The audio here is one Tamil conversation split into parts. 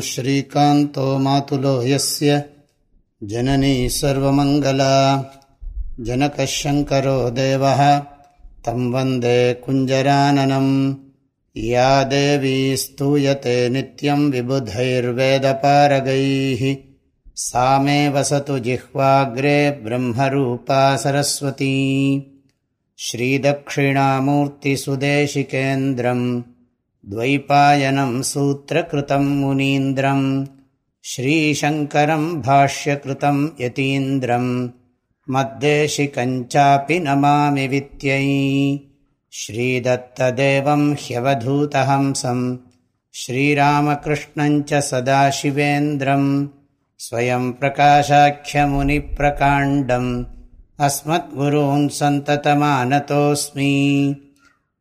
श्रीकान्तो मातुलो यस्य जननी सर्वमङ्गला। जनकः शङ्करो देवः तं वन्दे कुञ्जराननम्। या देवी स्तूयते नित्यं विबुधैर्वेदपारगैः। सा मे वसतु जिह्वाग्रे ब्रह्मरूपा सरस्वती। श्रीदक्षिणामूर्तिसुदेशिकेन्द्रम् द्वैपायनं सूत्रकृतं मुनीन्द्रम् श्रीशङ्करम् भाष्यकृतं यतीन्द्रम्। मद्देशिकञ्चापि नमामि वित्यै। श्रीदत्तदेवं ह्यवधूतहंसम् श्रीरामकृष्णञ्च सदाशिवेन्द्रम् स्वयं प्रकाशाख्यमुनिप्रकाण्डम्। अस्मद्गुरून् सन्ततमानतोऽस्मि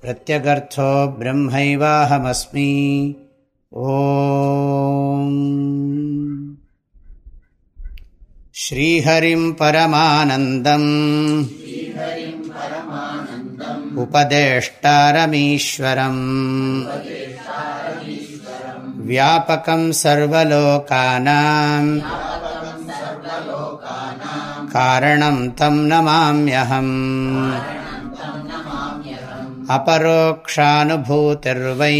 பிரத்யகர்த்தோ பிரம்மைவாஹமஸ்மி ஓம் ஸ்ரீஹரிம் பரமானந்தம் உபதேஷ்டாரமீஸ்வரம் வியாபகம் சர்வலோகானாம் காரணம் தம் நமாம்யகம் अपरोक्षानुभूतिर्वै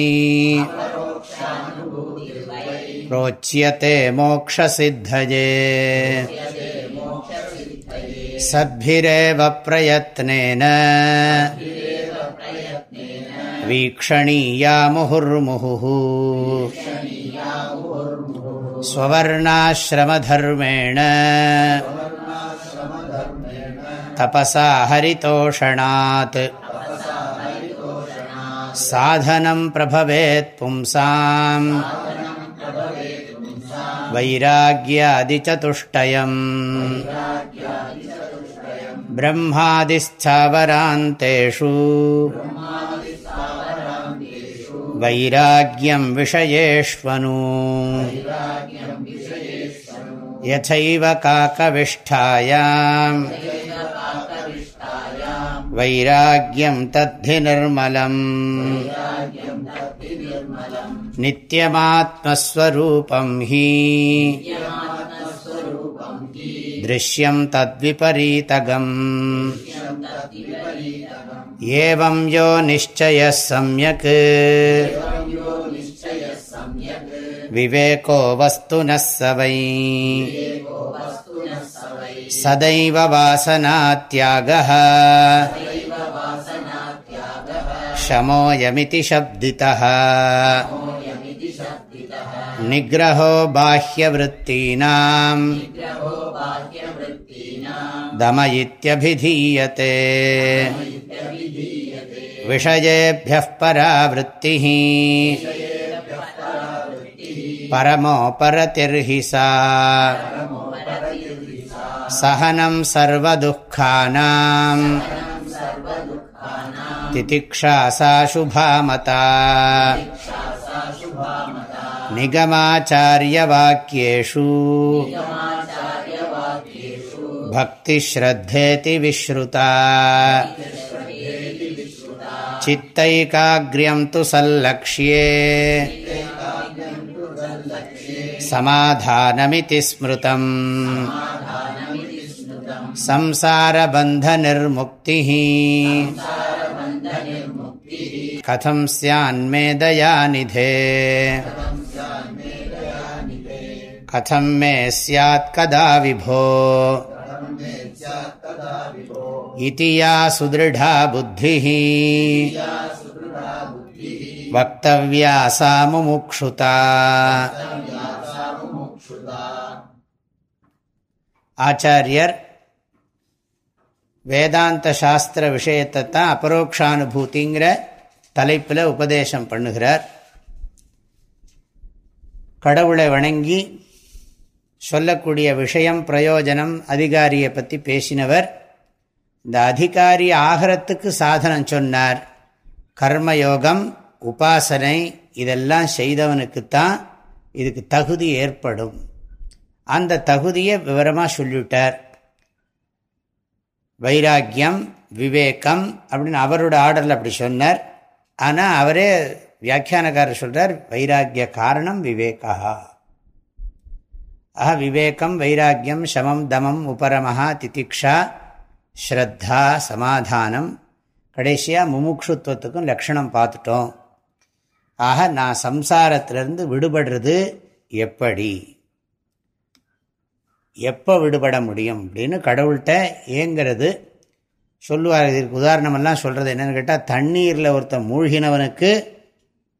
प्रोच्यते मोक्षसिद्धये सद्भिरेव प्रयत्नेन वीक्षणीया मुहुर्मुहुः स्ववर्णाश्रमधर्मेण तपसा हरितोषणात् साधनं प्रभवेत् पुंसाम्। वैराग्यादिचतुष्टयम्। ब्रह्मादिस्थावरान्तेषु। वैराग्यं विषयेष्वनु। यथैव काकविष्ठायाम्। வைராக்கியம் தத்தி நிர்மலம். நித்தியமாத்மஸ்வரூபம் ஹி. திருஷ்யம் தத்விபரீதகம். ஏவம் யோ நிச்சய சமயக். விவேகோ வஸ்து நவை स वै सदैव वासनात्यागः शमोऽयमिति शब्दितः निग्रहो बाह्यवृत्तीनाम् दम इत्यभिधीयते विषयेभ्यः परावृत्तिः परमोपरतिर्हि सा सहनं सर्वदुःखानाम्। तितिक्षा सा शुभामता निगमाचार्यवाक्येषु। भक्तिश्रद्धेति विश्रुता। चित्तैकाग्र्यं तु सल्लक्ष्ये समाधानमिति संसारबन्धनिर्मुक्तिः कथं स्यान्मेदया निधे कथं मे स्यात् कदा विभो इति या सुदृढा बुद्धिः वक्तव्या सा मुमुक्षुता आचार्यर् வேதாந்த சாஸ்திர விஷயத்தை தான் அபரோக்ஷானுபூதிங்கிற தலைப்பில் உபதேசம் பண்ணுகிறார். கடவுளை வணங்கி சொல்லக்கூடிய விஷயம் பிரயோஜனம் அதிகாரியை பற்றி பேசினவர். இந்த அதிகாரி ஆகிறத்துக்கு சாதனம் சொன்னார். கர்மயோகம் உபாசனை இதெல்லாம் செய்தவனுக்குத்தான் இதுக்கு தகுதி ஏற்படும். அந்த தகுதியை விவரமாக சொல்லிவிட்டார். வைராக்கியம் விவேகம் அப்படின்னு அவரோட ஆர்டரில் அப்படி சொன்னார். ஆனால் அவரே வியாக்கியானக்காரர் சொல்கிறார் வைராக்கிய காரணம் விவேகா. ஆஹ விவேகம் வைராக்கியம் சமம் தமம் உபரமஹா திதிக்ஷா ஸ்ரத்தா சமாதானம். கடைசியாக முமுட்சுத்துவத்துக்கும் லக்ஷணம் பார்த்துட்டோம். ஆக நான் சம்சாரத்திலிருந்து விடுபடுறது எப்படி? எப்போ விடுபட முடியும் அப்படின்னு கடவுள்கிட்ட ஏங்கிறது சொல்லுவார். இதற்கு உதாரணமெல்லாம் சொல்கிறது என்னென்னு கேட்டால் தண்ணீரில் ஒருத்தன் மூழ்கினவனுக்கு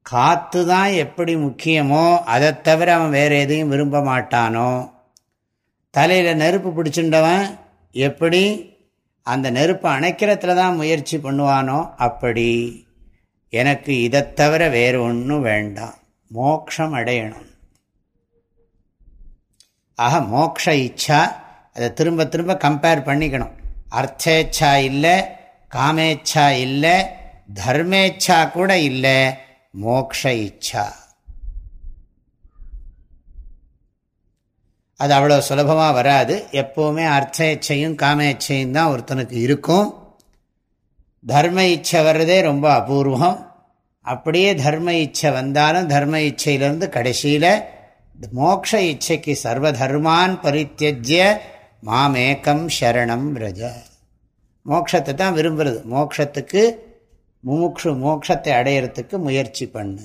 காற்று தான் எப்படி முக்கியமோ அதை தவிர அவன் வேறு எதையும் விரும்ப மாட்டானோ. தலையில் நெருப்பு பிடிச்சுட்டவன் எப்படி அந்த நெருப்பை அணைக்கிறத்துல தான் முயற்சி பண்ணுவானோ அப்படி. எனக்கு இதை தவிர வேறு ஒன்றும் வேண்டாம். மோக்ஷம் அடையணும். ஆக மோக்ஷ இச்சா அதை திரும்ப திரும்ப கம்பேர் பண்ணிக்கணும். அர்த்தேச்சா இல்லை காமேச்சா இல்லை தர்மேச்சா கூட இல்லை மோக்ஷ இச்சா. அது அவ்வளோ சுலபமாக வராது. எப்போவுமே அர்த்த இச்சையும் காமேச்சையும் தான் ஒருத்தனுக்கு இருக்கும். தர்ம இச்சை வர்றதே ரொம்ப அபூர்வம். அப்படியே தர்ம இச்சை வந்தாலும் தர்ம இச்சையிலேருந்து கடைசியில் மோக்ஷ இச்சைக்கு சர்வதர்மான் பரித்தியஜ்ய மாமேக்கம் ஷரணம் விரஜ மோக்ஷத்தை தான் விரும்புறது. மோக்ஷத்துக்கு முமுக்ஷு மோக்ஷத்தை அடையிறதுக்கு முயற்சி பண்ணு.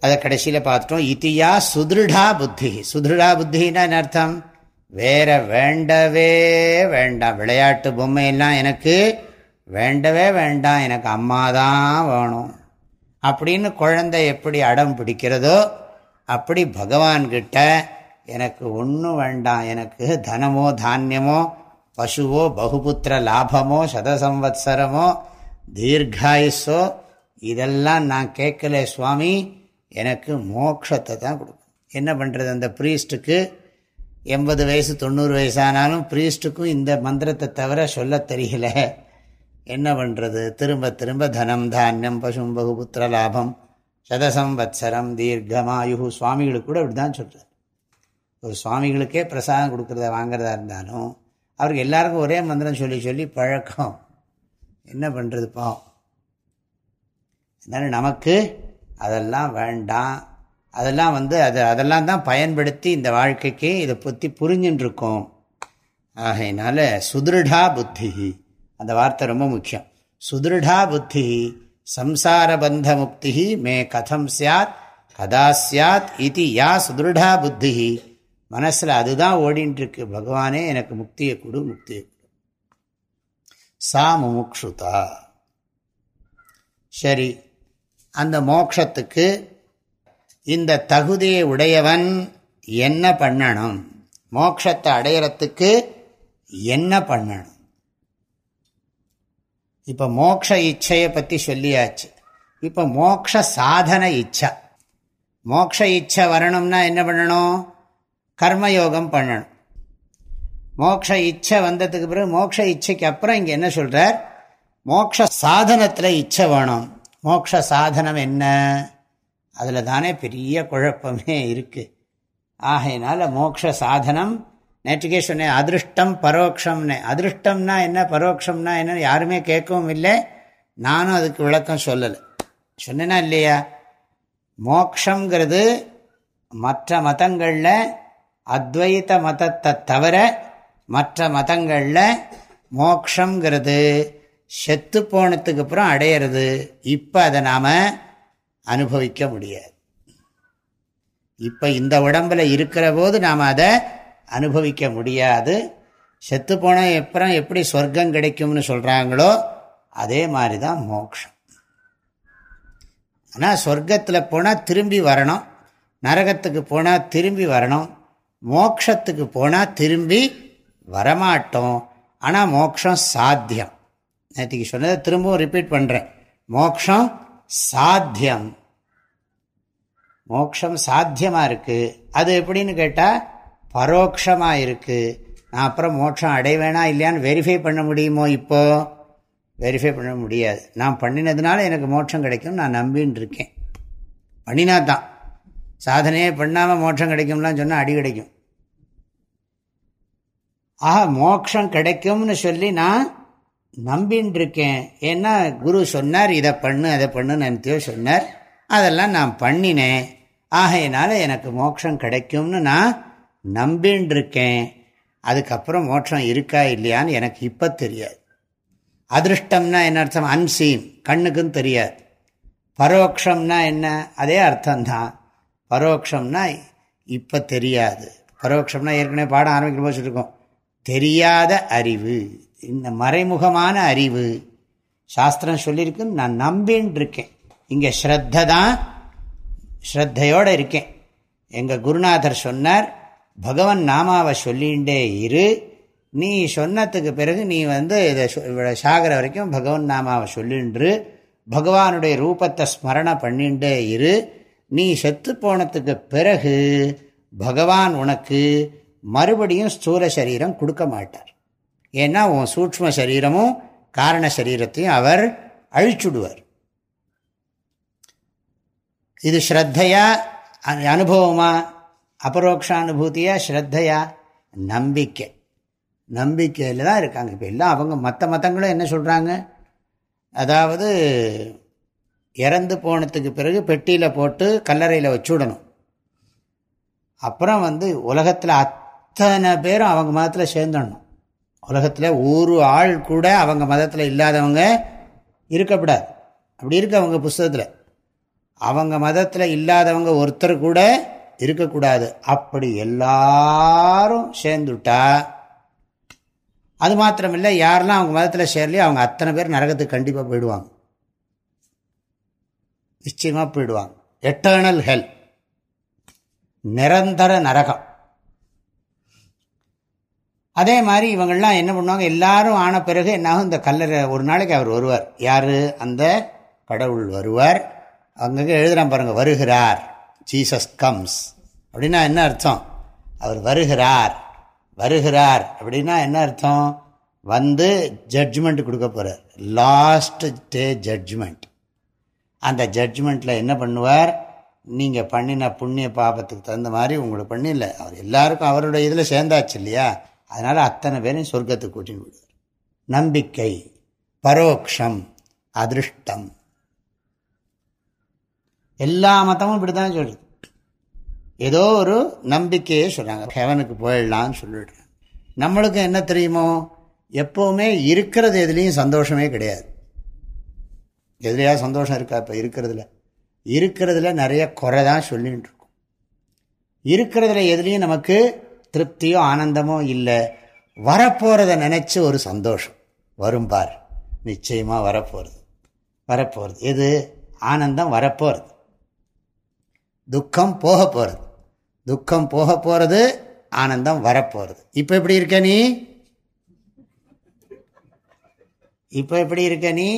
அதை கடைசியில் பார்த்துட்டோம். இத்தியா சுதிருடா புத்தி. சுதிருடா புத்தின்னா அர்த்தம்? வேற வேண்டவே வேண்டாம். விளையாட்டு பொம்மையெல்லாம் எனக்கு வேண்டவே வேண்டாம். எனக்கு அம்மா தான் வேணும். அப்படின்னு குழந்தை எப்படி அடம் பிடிக்கிறதோ அப்படி பகவான்கிட்ட எனக்கு ஒன்றும் வேண்டாம். எனக்கு தனமோ தானியமோ பசுவோ பகுபுத்திர லாபமோ சதசம்வத்சரமோ தீர்காயுஸோ இதெல்லாம் நான் கேட்கல சுவாமி. எனக்கு மோட்சத்தை தான் கொடுக்கும். என்ன பண்ணுறது அந்த ப்ரீஸ்ட்டுக்கு எண்பது வயசு தொண்ணூறு வயசானாலும் ப்ரீஸ்ட்டுக்கும் இந்த மந்திரத்தை தவிர சொல்ல தெரியல. என்ன பண்ணுறது திரும்ப திரும்ப தனம் தானியம் பசும் பகுபுத்திர லாபம் சதசம் வத்சரம் தீர்க்கமாயு சுவாமிகளுக்கு கூட இப்படி தான் சொல்கிறார் ஒரு சுவாமிகளுக்கே பிரசாதம் கொடுக்குறத வாங்கிறதா இருந்தாலும் அவருக்கு எல்லாருக்கும் ஒரே மந்திரம் சொல்லி சொல்லி பழக்கம். என்ன பண்ணுறது பாவம்? அதனால் நமக்கு அதெல்லாம் வேண்டாம். அதெல்லாம் வந்து அது அதெல்லாம் தான் பயன்படுத்தி இந்த வாழ்க்கைக்கு இதை பற்றி புரிஞ்சுட்டுருக்கோம் ஆகையினால சுதிருடா புத்தி அந்த வார்த்தை ரொம்ப முக்கியம். சுதிருடா புத்தி சம்சார பந்த முக்தி மே கதம் சாத் கதா சாத் இது யா சுதிருடா புத்தி. மனசில் அதுதான் ஓடின்ட்டுருக்கு பகவானே எனக்கு முக்தியை கொடு முக்தியை கொடு. சா முமுக்ஷுதா. சரி அந்த மோக்ஷத்துக்கு இந்த தகுதியை உடையவன் என்ன பண்ணணும்? மோக்ஷத்தை அடையிறத்துக்கு என்ன பண்ணணும்? இப்போ மோக்ஷ இச்சையை பற்றி சொல்லியாச்சு. இப்போ மோக்ஷ சாதன இச்சை. மோக்ஷ இச்சை வரணும்னா என்ன பண்ணணும்? கர்மயோகம் பண்ணணும். மோக்ஷ இச்சை வந்ததுக்கு பிறகு மோக்ஷ இச்சைக்கு அப்புறம் இங்கே என்ன சொல்கிறார் மோக்ஷ சாதனத்தில் இச்சை வேணும். மோக்ஷ சாதனம் என்ன? அதில் தானே பெரிய குழப்பமே இருக்குது ஆகையினால மோக்ஷ சாதனம் நேற்றுக்கே சொன்னேன் அதிருஷ்டம் பரோட்சம்னு அதிருஷ்டம்னா என்ன? பரோட்சம்னா என்ன யாருமே கேட்கவும் இல்லை. நானும் அதுக்கு விளக்கம் சொல்லலை. சொன்னேன்னா இல்லையா? மோக்ஷங்கிறது மற்ற மதங்களில் அத்வைத மதத்தை தவிர மற்ற மதங்களில் மோக்ஷங்கிறது செத்து போனதுக்கு அப்புறம் அடையிறது. இப்போ அதை நாம் அனுபவிக்க முடியாது. இப்போ இந்த உடம்பில் இருக்கிற போது நாம் அதை அனுபவிக்க முடியாது. செத்து போனால் அப்புறம் எப்படி சொர்க்கம் கிடைக்கும்னு சொல்கிறாங்களோ அதே மாதிரி தான் மோக்ஷம். ஆனால் சொர்க்கத்தில் போனால் திரும்பி வரணும். நரகத்துக்கு போனால் திரும்பி வரணும். மோக்ஷத்துக்கு போனால் திரும்பி வரமாட்டோம். ஆனால் மோக்ஷம் சாத்தியம். நேற்றுக்கு சொன்னதை திரும்பவும் ரிப்பீட் பண்ணுறேன் மோக்ஷம் சாத்தியம். மோக்ஷம் சாத்தியமாக இருக்குது அது எப்படின்னு கேட்டால் பரோட்சமாக இருக்குது நான் அப்புறம் மோட்சம் அடைவேனா இல்லையான்னு வெரிஃபை பண்ண முடியுமோ இப்போது வெரிஃபை பண்ண முடியாது. நான் பண்ணினதுனால எனக்கு மோட்சம் கிடைக்கும் நான் நம்பின்னு இருக்கேன். பண்ணினா தான் சாதனையே பண்ணாமல் மோட்சம் கிடைக்கும்லாம் சொன்னால் அடி கிடைக்கும். ஆஹா மோட்சம் கிடைக்கும்னு சொல்லி நான் நம்பின்னு இருக்கேன். ஏன்னா குரு சொன்னார் இதை பண்ணு அதை பண்ணுன்னு நினைத்தியோ சொன்னார். அதெல்லாம் நான் பண்ணினேன். ஆகையினால எனக்கு மோட்சம் கிடைக்கும்னு நான் நம்பின்னு இருக்கேன் அதுக்கப்புறம் மோட்சம் இருக்கா இல்லையான்னு எனக்கு இப்போ தெரியாது. அதிருஷ்டம்னா என்ன அர்த்தம்? அன்சீன் கண்ணுக்கும் தெரியாது. பரோக்ஷம்னா என்ன? அதே அர்த்தம்தான். பரோக்ஷம்னா இப்போ தெரியாது. பரோட்சம்னா ஏற்கனவே பாடம் ஆரம்பிக்கிற போது சொல்லியிருக்கோம் தெரியாத அறிவு இந்த மறைமுகமான அறிவு. சாஸ்திரம் சொல்லியிருக்கு நான் நம்பின்னு இருக்கேன் இங்கே ஸ்ரத்த தான் ஸ்ரத்தையோடு இருக்கேன். எங்கள் குருநாதர் சொன்னார் பகவன் நாமாவை சொல்லிகிட்டே இரு. நீ சொன்னதுக்கு பிறகு நீ வந்து இதை சாகர வரைக்கும் பகவன் நாமாவை சொல்லின்று. பகவானுடைய ரூபத்தை ஸ்மரணை பண்ணிகிட்டே இரு. நீ செத்து போனதுக்கு பிறகு பகவான் உனக்கு மறுபடியும் ஸ்தூல சரீரம் கொடுக்க மாட்டார். ஏன்னா உன் சூக்ம சரீரமும் காரண சரீரத்தையும் அவர் அழிச்சுடுவார். இது ஸ்ரத்தையா? அனுபவமாக அபரோக்ஷானுபூதியா ஸ்ரத்தையா? நம்பிக்கை. நம்பிக்கையில் தான் இருக்காங்க. இப்போ எல்லாம் அவங்க மற்ற மதங்களும் என்ன சொல்கிறாங்க அதாவது இறந்து போனதுக்கு பிறகு பெட்டியில் போட்டு கல்லறையில் வச்சுடணும். அப்புறம் வந்து உலகத்தில் அத்தனை பேரும் அவங்க மதத்தில் சேர்ந்துடணும். உலகத்தில் ஒரு ஆள் கூட அவங்க மதத்தில் இல்லாதவங்க இருக்கப்படாது அப்படி இருக்கு அவங்க புஸ்தகத்தில். அவங்க மதத்தில் இல்லாதவங்க ஒருத்தர் கூட இருக்கக்கூடாது. அப்படி எல்லாரும் சேர்ந்துட்டா அது மாத்திரமில்லை யாரெல்லாம் அவங்க மதத்தில் சேரலையோ அவங்க அத்தனை பேர் நரகத்துக்கு கண்டிப்பாக போயிடுவாங்க. நிச்சயமாக போயிடுவாங்க. எட்டர்னல் ஹெல் நிரந்தர நரகம். அதே மாதிரி இவங்கள்லாம் என்ன பண்ணுவாங்க? எல்லாரும் ஆன பிறகு என்னாகும்? இந்த கல்லறை ஒரு நாளைக்கு அவர் வருவார். யார்? அந்த கடவுள் வருவார். அங்கங்கே எழுதுகிறான் பாருங்கள் வருகிறார். ஜீசஸ் கம்ஸ் அப்படின்னா என்ன அர்த்தம்? அவர் வருகிறார். வருகிறார். அப்படின்னா என்ன அர்த்தம்? வந்து ஜட்ஜ்மெண்ட் கொடுக்க போகிறார் லாஸ்ட் டே ஜட்ஜ்மெண்ட் அந்த ஜட்ஜ்மெண்ட்டில் என்ன பண்ணுவார்? நீங்கள் பண்ணின புண்ணிய பாபத்துக்கு தகுந்த மாதிரி உங்களுக்கு பண்ணில்ல அவர் எல்லாருக்கும் அவருடைய இதில் சேர்ந்தாச்சு இல்லையா? அதனால் அத்தனை பேரையும் சொர்க்கத்துக்கு கூட்டின்னு விடுவார் நம்பிக்கை பரோக்ஷம் அதிருஷ்டம். எல்லா மதமும் இப்படி தான் சொல்லுது. ஏதோ ஒரு நம்பிக்கையே சொல்கிறாங்க ஹெவனுக்கு போயிடலான்னு சொல்லிடுறாங்க நம்மளுக்கு என்ன தெரியுமோ? எப்போவுமே இருக்கிறது எதுலேயும் சந்தோஷமே கிடையாது. எதுலையா சந்தோஷம் இருக்கா இப்போ இருக்கிறதுல? இருக்கிறதுல நிறைய குறை தான் சொல்லிகிட்டு இருக்கும். இருக்கிறதுல எதுலேயும் நமக்கு திருப்தியோ ஆனந்தமோ இல்லை. வரப்போகிறத நினச்சி ஒரு சந்தோஷம் வரும் பார். நிச்சயமாக வரப்போகிறது வரப்போகிறது எது? ஆனந்தம் வரப்போகிறது துக்கம் போக போகிறது துக்கம் போக போகிறது ஆனந்தம் வரப்போகிறது இப்போ எப்படி இருக்க நீ? இப்போ எப்படி இருக்க நீ?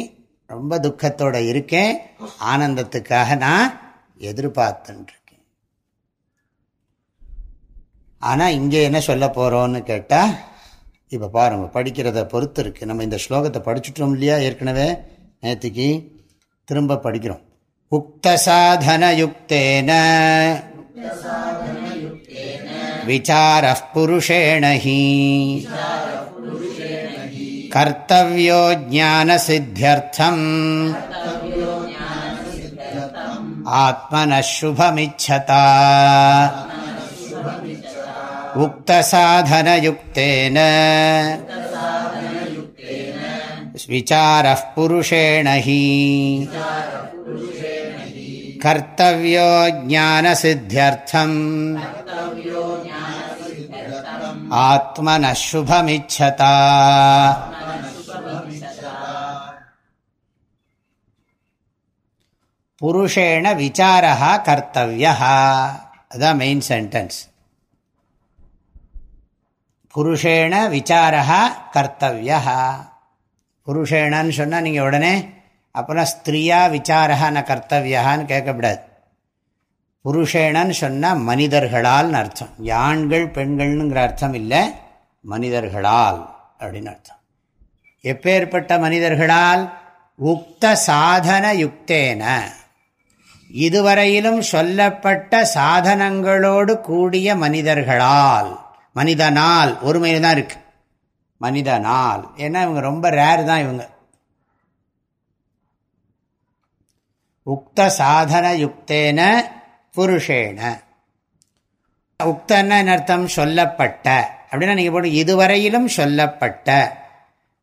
ரொம்ப துக்கத்தோடு இருக்கேன். ஆனந்தத்துக்காக நான் எதிர்பார்த்துருக்கேன் ஆனால் இங்கே என்ன சொல்ல போகிறோன்னு கேட்டால் இப்போ பாருங்கள் படிக்கிறத பொறுத்து இருக்குது நம்ம இந்த ஸ்லோகத்தை படிச்சுட்டோம் இல்லையா ஏற்கனவே? நேற்றுக்கு திரும்ப படிக்கிறோம். उक्तसाधनयुक्तेन। विचारः पुरुषेण हि। कर्तव्यो ज्ञानसिद्ध्यर्थम्। आत्मनः शुभमिच्छता उक्तसाधनयुक्तेन கர்த்தவியோ ஜானசித்தியர்த்தம் ஆத்மனசுபமிச்சதா புருஷேண விசாரா கர்த்தவியா அதுதான் மெயின் சென்டென்ஸ் புருஷேண விசாரா கர்த்தவியா புருஷேணான்னு சொன்னால் நீங்கள் உடனே அப்புறம் ஸ்திரீயா விசாரகான கர்த்தவியான்னு கேட்கக்கூடாது புருஷேனன்னு சொன்னால் மனிதர்களால்னு அர்த்தம். ஆண்கள் பெண்கள்னுங்கிற அர்த்தம் இல்லை மனிதர்களால் அப்படின்னு அர்த்தம். எப்பேற்பட்ட மனிதர்களால்? உக்த சாதன யுக்தேன. இதுவரையிலும் சொல்லப்பட்ட சாதனங்களோடு கூடிய மனிதர்களால் மனிதனால் ஒருமையில் தான் இருக்கு. மனிதனால். ஏன்னா இவங்க ரொம்ப ரேர் தான் இவங்க. உக்த சாதன யுக்தேன புருஷேன உக்தன்னா அர்த்தம்? சொல்லப்பட்ட. அப்படின்னா நீங்கள் போட்டு இதுவரையிலும் சொல்லப்பட்ட.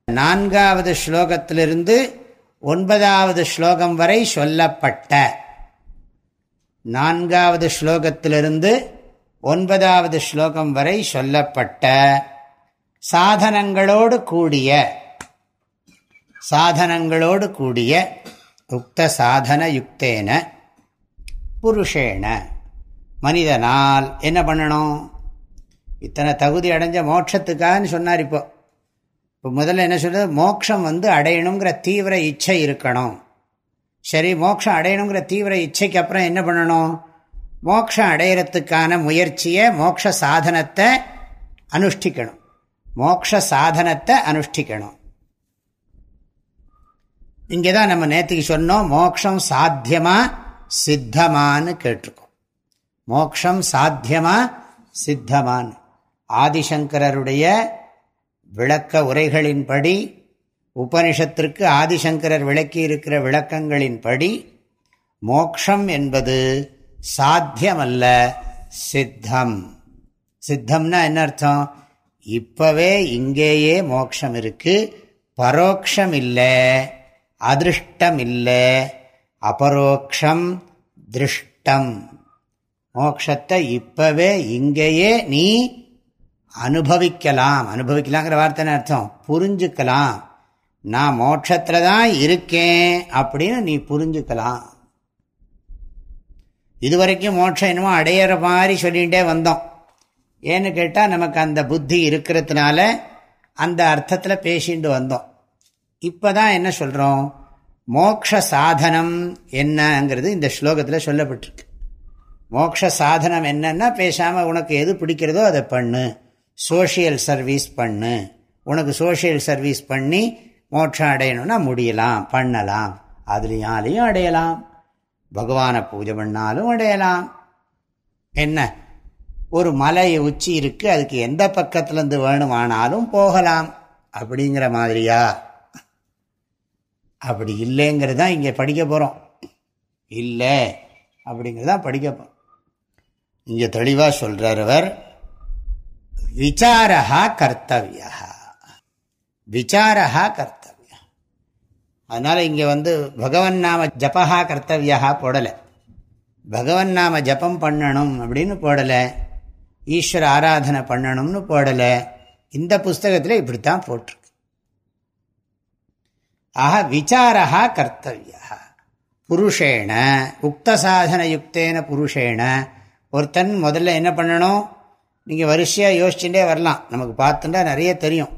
நான்காவது ஸ்லோகத்திலிருந்து ஒன்பதாவது ஸ்லோகம் வரை சொல்லப்பட்ட. நான்காவது ஸ்லோகத்திலிருந்து ஒன்பதாவது ஸ்லோகம் வரை சொல்லப்பட்ட. சாதனங்களோடு கூடிய. சாதனங்களோடு கூடிய உக்த சாதன யுக்தேன புருஷேன மனிதனால் என்ன பண்ணணும்? இத்தனை தகுதி அடைஞ்ச மோட்சத்துக்காகன்னு சொன்னார் இப்போ. இப்போ முதல்ல என்ன சொல்கிறது மோட்சம் வந்து அடையணுங்கிற தீவிர இச்சை இருக்கணும். சரி மோட்சம் அடையணுங்கிற தீவிர இச்சைக்கு அப்புறம் என்ன பண்ணணும்? மோட்சம் அடையிறதுக்கான முயற்சியை மோட்ச சாதனத்தை அனுஷ்டிக்கணும். மோட்ச சாதனத்தை அனுஷ்டிக்கணும். இங்கே தான் நம்ம நேற்றுக்கு சொன்னோம் மோக்ஷம் சாத்தியமா சித்தமானு கேட்டிருக்கோம். மோக்ஷம் சாத்தியமா சித்தமான் ஆதிசங்கரருடைய விளக்க உரைகளின்படி உபனிஷத்திற்கு ஆதிசங்கரர் விளக்கி இருக்கிற விளக்கங்களின்படி மோக்ஷம் என்பது சாத்தியமல்ல சித்தம். சித்தம்னா என்ன அர்த்தம்? இப்பவே இங்கேயே மோக்ஷம் இருக்கு பரோக்ஷம் இல்லை அதிருஷ்டம் இல்லை அபரோக்ஷம் திருஷ்டம். மோக்ஷத்தை இப்பவே இங்கேயே நீ அனுபவிக்கலாம். அனுபவிக்கலாங்கிற வார்த்தை அர்த்தம். புரிஞ்சுக்கலாம். நான் மோட்சத்தில் தான் இருக்கேன் அப்படின்னு நீ புரிஞ்சுக்கலாம். இதுவரைக்கும் மோட்சம் என்னமோ அடையிற மாதிரி சொல்லிகிட்டே வந்தோம். ஏன்னு கேட்டால் நமக்கு அந்த புத்தி இருக்கிறதுனால அந்த அர்த்தத்தில் பேசிட்டு வந்தோம். இப்போ தான் என்ன சொல்கிறோம் மோக்ஷ சாதனம் என்னங்கிறது இந்த ஸ்லோகத்தில் சொல்லப்பட்டிருக்கு. மோக்ஷ சாதனம் என்னன்னா பேசாமல் உனக்கு எது பிடிக்கிறதோ அதை பண்ணு. சோஷியல் சர்வீஸ் பண்ணு. உனக்கு சோஷியல் சர்வீஸ் பண்ணி மோட்சம் அடையணும்னா முடியலாம் பண்ணலாம். அதுலேயாலையும் அடையலாம். பகவானை பூஜை பண்ணாலும் அடையலாம். என்ன? ஒரு மலை உச்சி இருக்குது அதுக்கு எந்த பக்கத்துலேருந்து வேணுமானாலும் போகலாம். அப்படிங்கிற மாதிரியா? அப்படி இல்லைங்கிறது தான் இங்கே படிக்க போகிறோம் இல்லை அப்படிங்கிறதான் படிக்க போகிறோம் இங்கே தெளிவாக சொல்கிறார் அவர் விசாரா கர்த்தவியா விசாரா கர்த்தவியா அதனால் இங்கே வந்து பகவன் நாம ஜபஹா கர்த்தவியா போடலை. பகவன் நாம ஜபம் பண்ணணும் அப்படின்னு போடலை. ஈஸ்வர ஆராதனை பண்ணணும்னு போடலை. இந்த புஸ்தகத்தில் இப்படித்தான் போட்டிருக்கு. ஆக விசாரா கர்த்தவியா புருஷேன உக்த சாதன யுக்தேன புருஷேன ஒருத்தன் முதல்ல என்ன பண்ணணும்? நீங்கள் வரிசையாக யோசிச்சுட்டே வரலாம். நமக்கு பார்த்துட்டா நிறைய தெரியும்.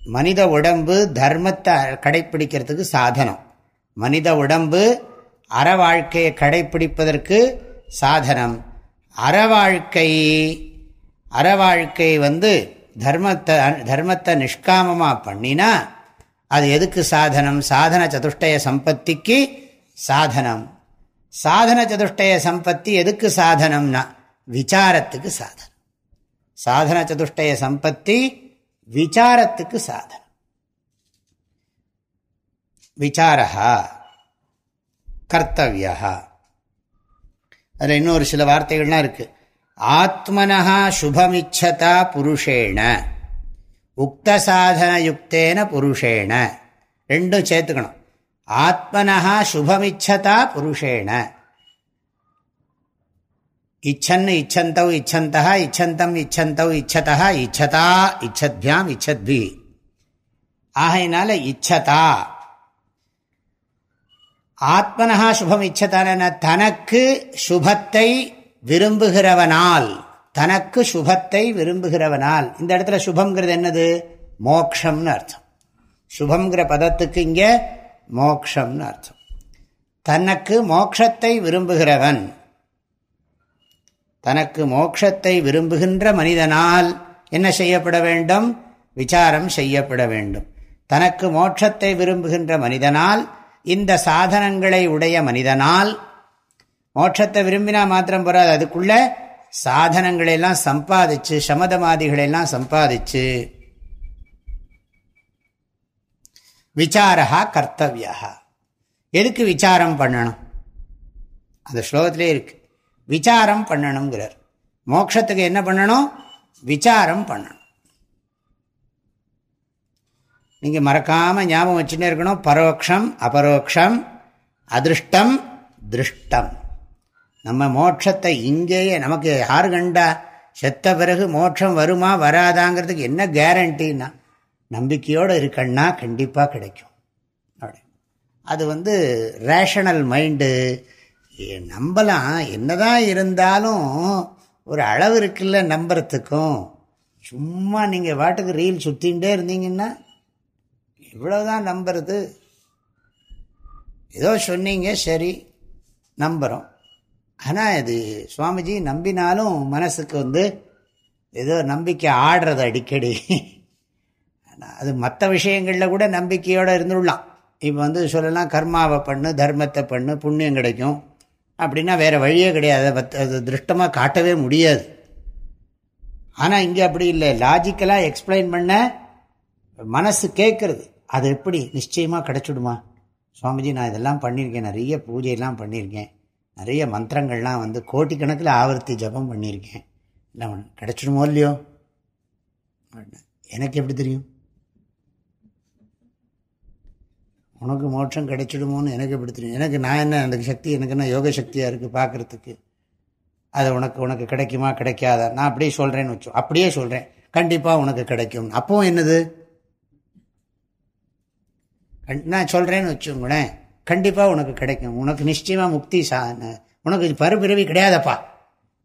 மனித உடம்பு தர்மத்தை கடைப்பிடிக்கிறதுக்கு சாதனம். மனித உடம்பு அற வாழ்க்கையை கடைப்பிடிப்பதற்கு சாதனம். அற வாழ்க்கை அற வாழ்க்கை வந்து தர்மத்தை தர்மத்தை நிஷ்காமமாக பண்ணினா அது எதுக்கு சாதனம்? சாதன சதுஷ்டய சம்பத்திக்கு சாதனம். சாதன சதுஷ்டய சம்பத்தி எதுக்கு சாதனம்னா விசாரத்துக்கு சாதனம். சாதன சதுஷ்டய சம்பத்தி விசாரத்துக்கு சாதனம். விசாரா கர்த்தவியா. அதில் இன்னொரு சில வார்த்தைகள்லாம் இருக்கு. ஆத்மனா சுபமிச்சதா புருஷேண. உக்த சாதன யுக்தேன புருஷேண ரெண்டும் சேர்த்துக்கணும் ஆத்மனஹா சுபமிச்சதா புருஷேண இச்சன் இச்சந்தௌ இச்சந்தா இச்சந்தம் இச்சந்தௌ இச்சதா இச்சதா இச்சத்யாம் இச்சத்பி ஆகையினால இச்சதா ஆத்மனஹா சுபம் இச்சதான தனக்கு சுபத்தை விரும்புகிறவனால் தனக்கு சுபத்தை விரும்புகிறவனால். இந்த இடத்துல சுபங்கிறது என்னது? மோக்ஷம்னு அர்த்தம். சுபங்கிற பதத்துக்கு இங்கே மோக்ஷம்னு அர்த்தம். தனக்கு மோக்ஷத்தை விரும்புகிறவன் தனக்கு மோக்ஷத்தை விரும்புகின்ற மனிதனால் என்ன செய்யப்பட வேண்டும்? விசாரம் செய்யப்பட வேண்டும். தனக்கு மோட்சத்தை விரும்புகின்ற மனிதனால் இந்த சாதனங்களை உடைய மனிதனால் மோட்சத்தை விரும்பினா மாத்திரம் போறாது. அதுக்குள்ள சாதனங்களெல்லாம் சம்பாதிச்சு சமதமாதிகளெல்லாம் சம்பாதிச்சு விசாரா கர்த்தவியா. எதுக்கு விசாரம் பண்ணணும்? அந்த ஸ்லோகத்திலே இருக்கு. விசாரம் பண்ணணுங்கிறார். மோட்சத்துக்கு என்ன பண்ணணும்? விசாரம் பண்ணணும். நீங்கள் மறக்காமல் ஞாபகம் வச்சுட்டே இருக்கணும். பரோக்ஷம் அபரோக்ஷம் அதிருஷ்டம் திருஷ்டம். நம்ம மோட்சத்தை இங்கேயே நமக்கு யார் கண்டா? செத்த பிறகு மோட்சம் வருமா வராதாங்கிறதுக்கு என்ன கேரண்டின்னா நம்பிக்கையோடு இருக்கன்னா கண்டிப்பாக கிடைக்கும். அப்படி. அது வந்து ரேஷனல் மைண்டு நம்பலாம் என்னதான் இருந்தாலும் ஒரு அளவு இருக்குல்ல நம்புறதுக்கும். சும்மா நீங்கள் வாட்டுக்கு ரீல் சுற்றிகிட்டே இருந்தீங்கன்னா இவ்வளோதான் நம்புறது. ஏதோ சொன்னீங்க சரி நம்புகிறோம் ஆனால் இது சுவாமிஜி நம்பினாலும் மனசுக்கு வந்து ஏதோ நம்பிக்கை ஆடுறது அடிக்கடி. அது மற்ற விஷயங்களில் கூட நம்பிக்கையோடு இருந்துடலாம். இப்போ வந்து சொல்லலாம் கர்மாவை பண்ணு தர்மத்தை பண்ணு புண்ணியம் கிடைக்கும். அப்படின்னா வேறு வழியே கிடையாது. அது திருஷ்டமாக காட்டவே முடியாது. ஆனால் இங்கே அப்படி இல்லை. லாஜிக்கலாக எக்ஸ்பிளைன் பண்ண மனசு கேட்குறது அது எப்படி? நிச்சயமாக கிடச்சிடுமா? சுவாமிஜி நான் இதெல்லாம் பண்ணியிருக்கேன். நிறைய பூஜையெல்லாம் பண்ணியிருக்கேன். நிறைய மந்திரங்கள்லாம் வந்து கோட்டிக்கணக்கில் ஆவர்த்தி ஜபம் பண்ணியிருக்கேன். இல்லை கிடச்சிடுமோ இல்லையோ? எனக்கு எப்படி தெரியும்? உனக்கு மோட்சம் கிடைச்சிடுமோன்னு எனக்கு எப்படி தெரியும்? எனக்கு நான் என்ன அந்த சக்தி எனக்கு என்ன யோக சக்தியாக இருக்குது பார்க்குறதுக்கு? அது உனக்கு உனக்கு கிடைக்குமா கிடைக்காதா? நான் அப்படியே சொல்கிறேன்னு வச்சோம் அப்படியே சொல்கிறேன் கண்டிப்பாக உனக்கு கிடைக்கும். அப்போவும் என்னது? நான் சொல்கிறேன்னு வச்சுங்களேன் கண்டிப்பாக உனக்கு கிடைக்கும். உனக்கு நிச்சயமாக முக்தி சா உனக்கு பருப்பிறவி கிடையாதப்பா.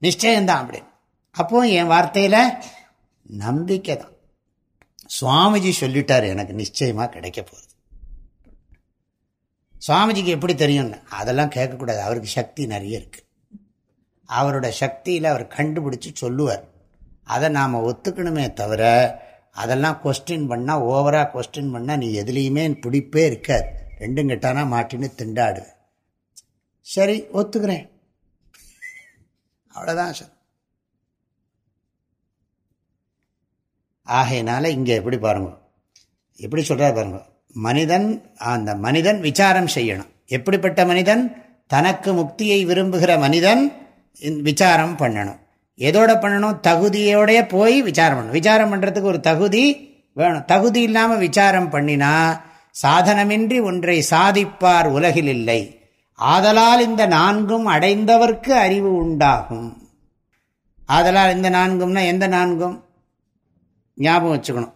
நிச்சயம்தான் அப்படின்னு. அப்போ என் வார்த்தையில் நம்பிக்கை தான். சுவாமிஜி சொல்லிட்டார் எனக்கு நிச்சயமாக கிடைக்க போகுது. சுவாமிஜிக்கு எப்படி தெரியும்னு? அதெல்லாம் கேட்கக்கூடாது. அவருக்கு சக்தி நிறைய இருக்குது அவரோட சக்தியில் அவர் கண்டுபிடிச்சி சொல்லுவார். அதை நாம் ஒத்துக்கணுமே தவிர அதெல்லாம் கொஸ்டின் பண்ணால் ஓவராக கொஸ்டின் பண்ணால் நீ எதுலேயுமே பிடிப்பே இருக்காது. ரெண்டும் கெட்டானா மாட்டின்னு திண்டாடு. சரி ஒத்துக்கிறேன். அவ்வளோதான் சார் ஆகையினால இங்கே எப்படி பாருங்க. எப்படி சொல்கிறார் பாருங்க. மனிதன் அந்த மனிதன் விசாரம் செய்யணும். எப்படிப்பட்ட மனிதன்? தனக்கு முக்தியை விரும்புகிற மனிதன் விசாரம் பண்ணணும். எதோட பண்ணணும்? தகுதியோடைய போய் விசாரம் பண்ணணும். விசாரம் பண்ணுறதுக்கு ஒரு தகுதி வேணும். தகுதி இல்லாமல் விசாரம் பண்ணினா சாதனமின்றி ஒன்றை சாதிப்பார் உலகில் இல்லை ஆதலால் இந்த நான்கும் அடைந்தவர்க்கு அறிவு உண்டாகும். ஆதலால் இந்த நான்கும்னா எந்த நான்கும்? ஞாபகம் வச்சுக்கணும்.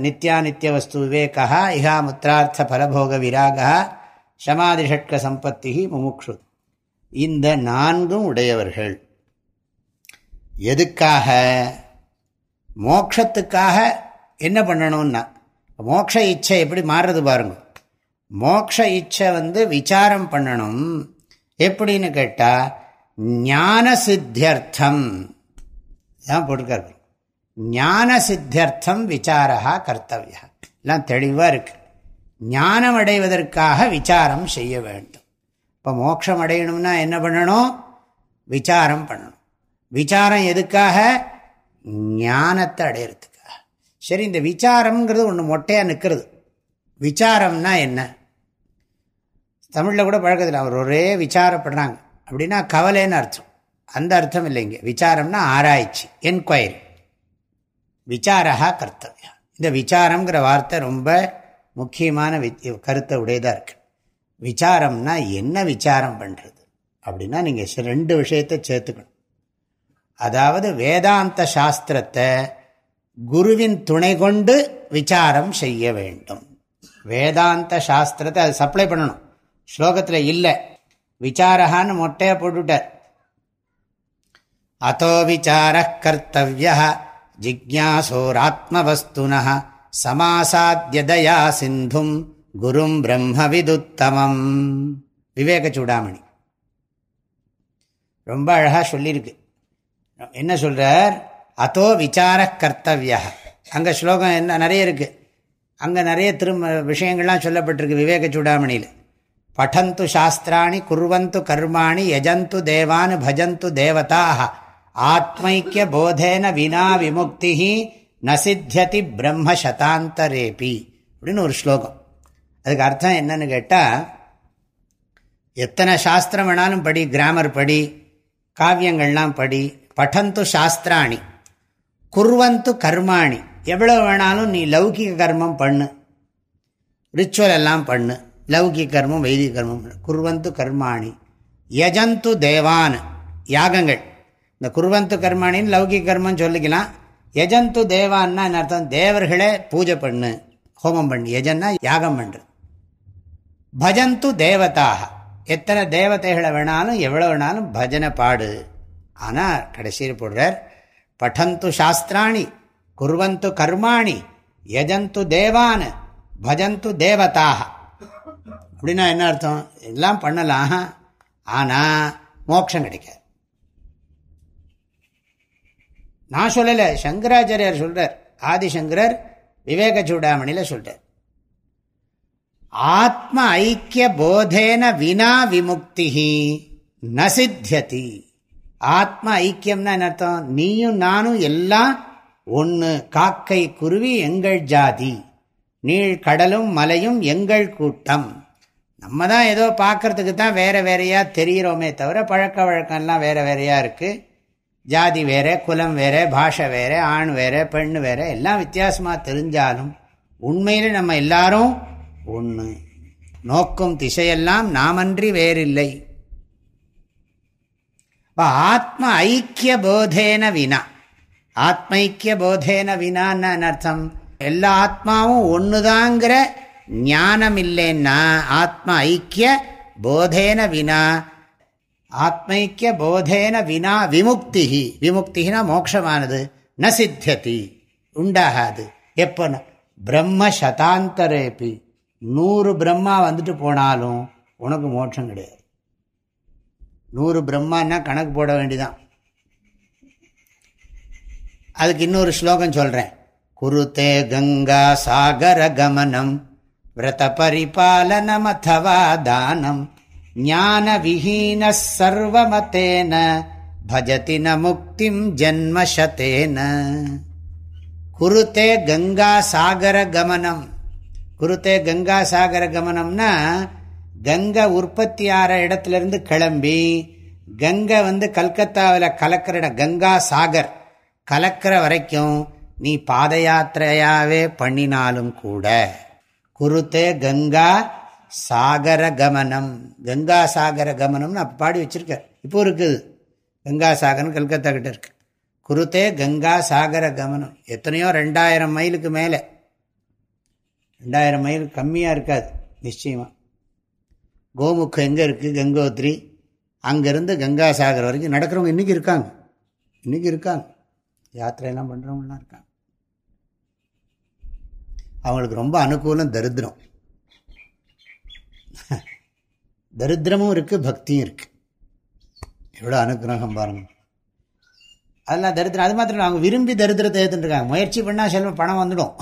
நித்யாநித்திய வஸ்து விவேகா இகா முத்திரார்த்த பலபோக விராகா சமாதிஷட்க சம்பத்தி முமுக்ஷு. இந்த நான்கும் உடையவர்கள். எதுக்காக? மோக்ஷத்துக்காக என்ன பண்ணணும்னா மோக்ஷ இச்சை எப்படி மாறுறது பாருங்க. மோக்ஷ இச்சை வந்து விசாரம் பண்ணணும். எப்படின்னு கேட்டால் ஞான சித்தியர்த்தம். தான் போட்டிருக்காரு ஞான சித்தியர்த்தம் விசாரா கர்த்தவியா. எல்லாம் தெளிவாக இருக்கு. ஞானம் அடைவதற்காக விசாரம் செய்ய வேண்டும். இப்போ மோட்சம் அடையணும்னா என்ன பண்ணணும்? விசாரம் பண்ணணும். விசாரம் எதுக்காக? ஞானத்தை அடையிறதுக்கு. சரி இந்த விசாரம்ங்கிறது ஒன்று மொட்டையாக நிற்கிறது விசாரம்னா என்ன? தமிழில் கூட பழக்கத்தில் அவர் ஒரே விசாரப்படுறாங்க. அப்படின்னா கவலைன்னு அர்த்தம். அந்த அர்த்தம் இல்லைங்க விசாரம்னா ஆராய்ச்சி என்கொயரி. விசாரா கர்த்தவியா. இந்த விசாரங்கிற வார்த்தை ரொம்ப முக்கியமான கருத்தை உடையதாக இருக்கு. விசாரம்னா என்ன விசாரம் பண்ணுறது அப்படின்னா நீங்கள் ரெண்டு விஷயத்தை சேர்த்துக்கணும். அதாவது வேதாந்த சாஸ்திரத்தை குருவின் துணை கொண்டு விசாரம் செய்ய வேண்டும். வேதாந்த சாஸ்திரத்தை அது சப்ளை பண்ணணும். ஸ்லோகத்தில் இல்லை. விசாரகான்னு மொட்டையாக போட்டுட்டார். அதோ விசார கர்த்தவிய ஜிக்யாசோராத்மவஸ்துன சமாசாத்தியதயா சிந்தும் குரும் பிரம்ம விதுத்தமம். விவேக சூடாமணி. ரொம்ப அழகாக சொல்லியிருக்கு. என்ன சொல்கிறார் அத்தோ விசார கர்த்தவியா அங்கே ஸ்லோகம் என்ன நிறைய இருக்குது அங்கே நிறைய திரும்ப விஷயங்கள்லாம் சொல்லப்பட்டிருக்கு விவேக சூடாமணியில். படந்து சாஸ்திராணி குர்வந்து கர்மாணி யஜந்து தேவான் பஜந்து தேவதாக ஆத்மைக்கிய போதேன வினா விமுக்தி நசித்தியதி பிரம்ம சதாந்தரேபி. அப்படின்னு ஒரு ஸ்லோகம். அதுக்கு அர்த்தம் என்னன்னு கேட்டால் எத்தனை சாஸ்திரம் வேணாலும் படி கிராமர் படி காவியங்கள்லாம் படி படந்து சாஸ்திராணி குர்வந்து கர்மாணி. எவ்வளோ வேணாலும் நீ லௌகிக கர்மம் பண்ணு. ரிச்சுவல் எல்லாம் பண்ணு. லௌகிக கர்மம் வைதிக கர்மம் குர்வந்து கர்மாணி. யஜந்து தேவான். யாகங்கள். இந்த குர்வந்து கர்மாணின்னு லௌகிக கர்மம் சொல்லிக்கலாம். யஜந்து தேவான்னா என்ன அர்த்தம்? தேவர்களே பூஜை பண்ணு. ஹோமம் பண்ணு. யஜன்னா யாகம் பண்ணு பஜந்து தேவதாக. எத்தனை தேவதைகளை வேணாலும் எவ்வளோ வேணாலும் பஜனை பாடு. ஆனால் கடைசியில் போடுறார் படந்து சாஸ்திராணி குர்வந்து கர்மாணி யஜந்து தேவான் பஜந்து தேவதாக அப்படின்னா என்ன அர்த்தம்? எல்லாம் பண்ணலாம். ஆனால் மோட்சம் கிடைக்காது. நான் சொல்லலை சங்கராச்சாரியார் சொல்கிறார் ஆதிசங்கரர் விவேக சூடாமணியில் சொல்கிறார் ஆத்ம ஐக்கிய போதேன வினா விமுக்தி நசித்தியதி. ஆத்ம ஐக்கியம்னா என்ன அர்த்தம்? நீயும் நானும் எல்லாம் ஒன்று காக்கை குருவி எங்கள் ஜாதி. நீள் கடலும் மலையும் எங்கள் கூட்டம். நம்ம தான் ஏதோ பார்க்கறதுக்கு தான் வேறு வேறையாக தெரிகிறோமே தவிர பழக்க வழக்கம்லாம் வேறு வேறையாக இருக்குது ஜாதி வேற குலம் வேற பாஷை வேற ஆண் வேற பெண் வேற எல்லாம் வித்தியாசமாக தெரிஞ்சாலும் உண்மையில் நம்ம எல்லாரும் ஒன்று நோக்கும் திசையெல்லாம் நாமன்றி வேறில்லை. ஆத்ம ஐக்கிய போதேன வினா ஆத்ம ஐக்கிய போதேன வினான்னு அர்த்தம் எல்லா ஆத்மாவும் ஒன்றுதாங்கிற ஞானம் இல்லைன்னா ஆத்ம ஐக்கிய போதேன வினா ஆத்மைக்கிய போதேன வினா விமுக்தி விமுக்தினா மோட்சமானது ந சித்தியதி உண்டாகாது எப்போ பிரம்ம சதாந்தரேபி நூறு பிரம்மா வந்துட்டு போனாலும் உனக்கு மோட்சம் கிடையாது நூறு பிரம்மான்னா கணக்கு போட வேண்டிதான். அதுக்கு இன்னொரு ஸ்லோகம் சொல்கிறேன் குருத்தே கங்கா சாகர கமனம் விரத பரிபாலனமதவா தானம் ஞான விஹீன சர்வமத்தேன பஜதி ந முக்திம் ஜன்மசத்தேன குருத்தே கங்கா சாகர கமனம். குருத்தே கங்கா சாகர கமனம்னா கங்கை உற்பத்தி ஆகிற இடத்துலேருந்து கிளம்பி கங்கை வந்து கல்கத்தாவில் கலக்கிற இடம் கங்கா சாகர். கலக்கிற வரைக்கும் நீ பாத யாத்திரையாகவே பண்ணினாலும் கூட. குருத்தே கங்கா சாகர கமனம். கங்கா சாகர கமனம்னு அப்போ பாடி வச்சிருக்கார். இப்போ இருக்குது. கங்கா சாகர்னு கல்கத்தா கிட்ட இருக்கு. குருத்தே கங்கா சாகர கமனம். எத்தனையோ ரெண்டாயிரம் மைலுக்கு மேலே. ரெண்டாயிரம் மைல் கம்மியாக இருக்காது நிச்சயமாக கோமுக்கம் எங்கே இருக்குது கங்கோத்ரி. அங்கேருந்து கங்கா சாகர் வரைக்கும் நடக்கிறவங்க இன்றைக்கி இருக்காங்க. இன்றைக்கி இருக்காங்க. யாத்திரையெல்லாம் பண்ணுறவங்களாம் இருக்காங்க. அவங்களுக்கு ரொம்ப அனுகூலம் தரித்திரம். தரித்திரமும் இருக்குது பக்தியும் இருக்குது எவ்வளோ அனுகிரகம் பாருங்க. அதெல்லாம் தரித்திரம். அது மாத்திரம் அவங்க விரும்பி தரித்திரத்தை ஏற்றுட்டுருக்காங்க முயற்சி பண்ணால் செல்வம் பணம் வந்துடும்.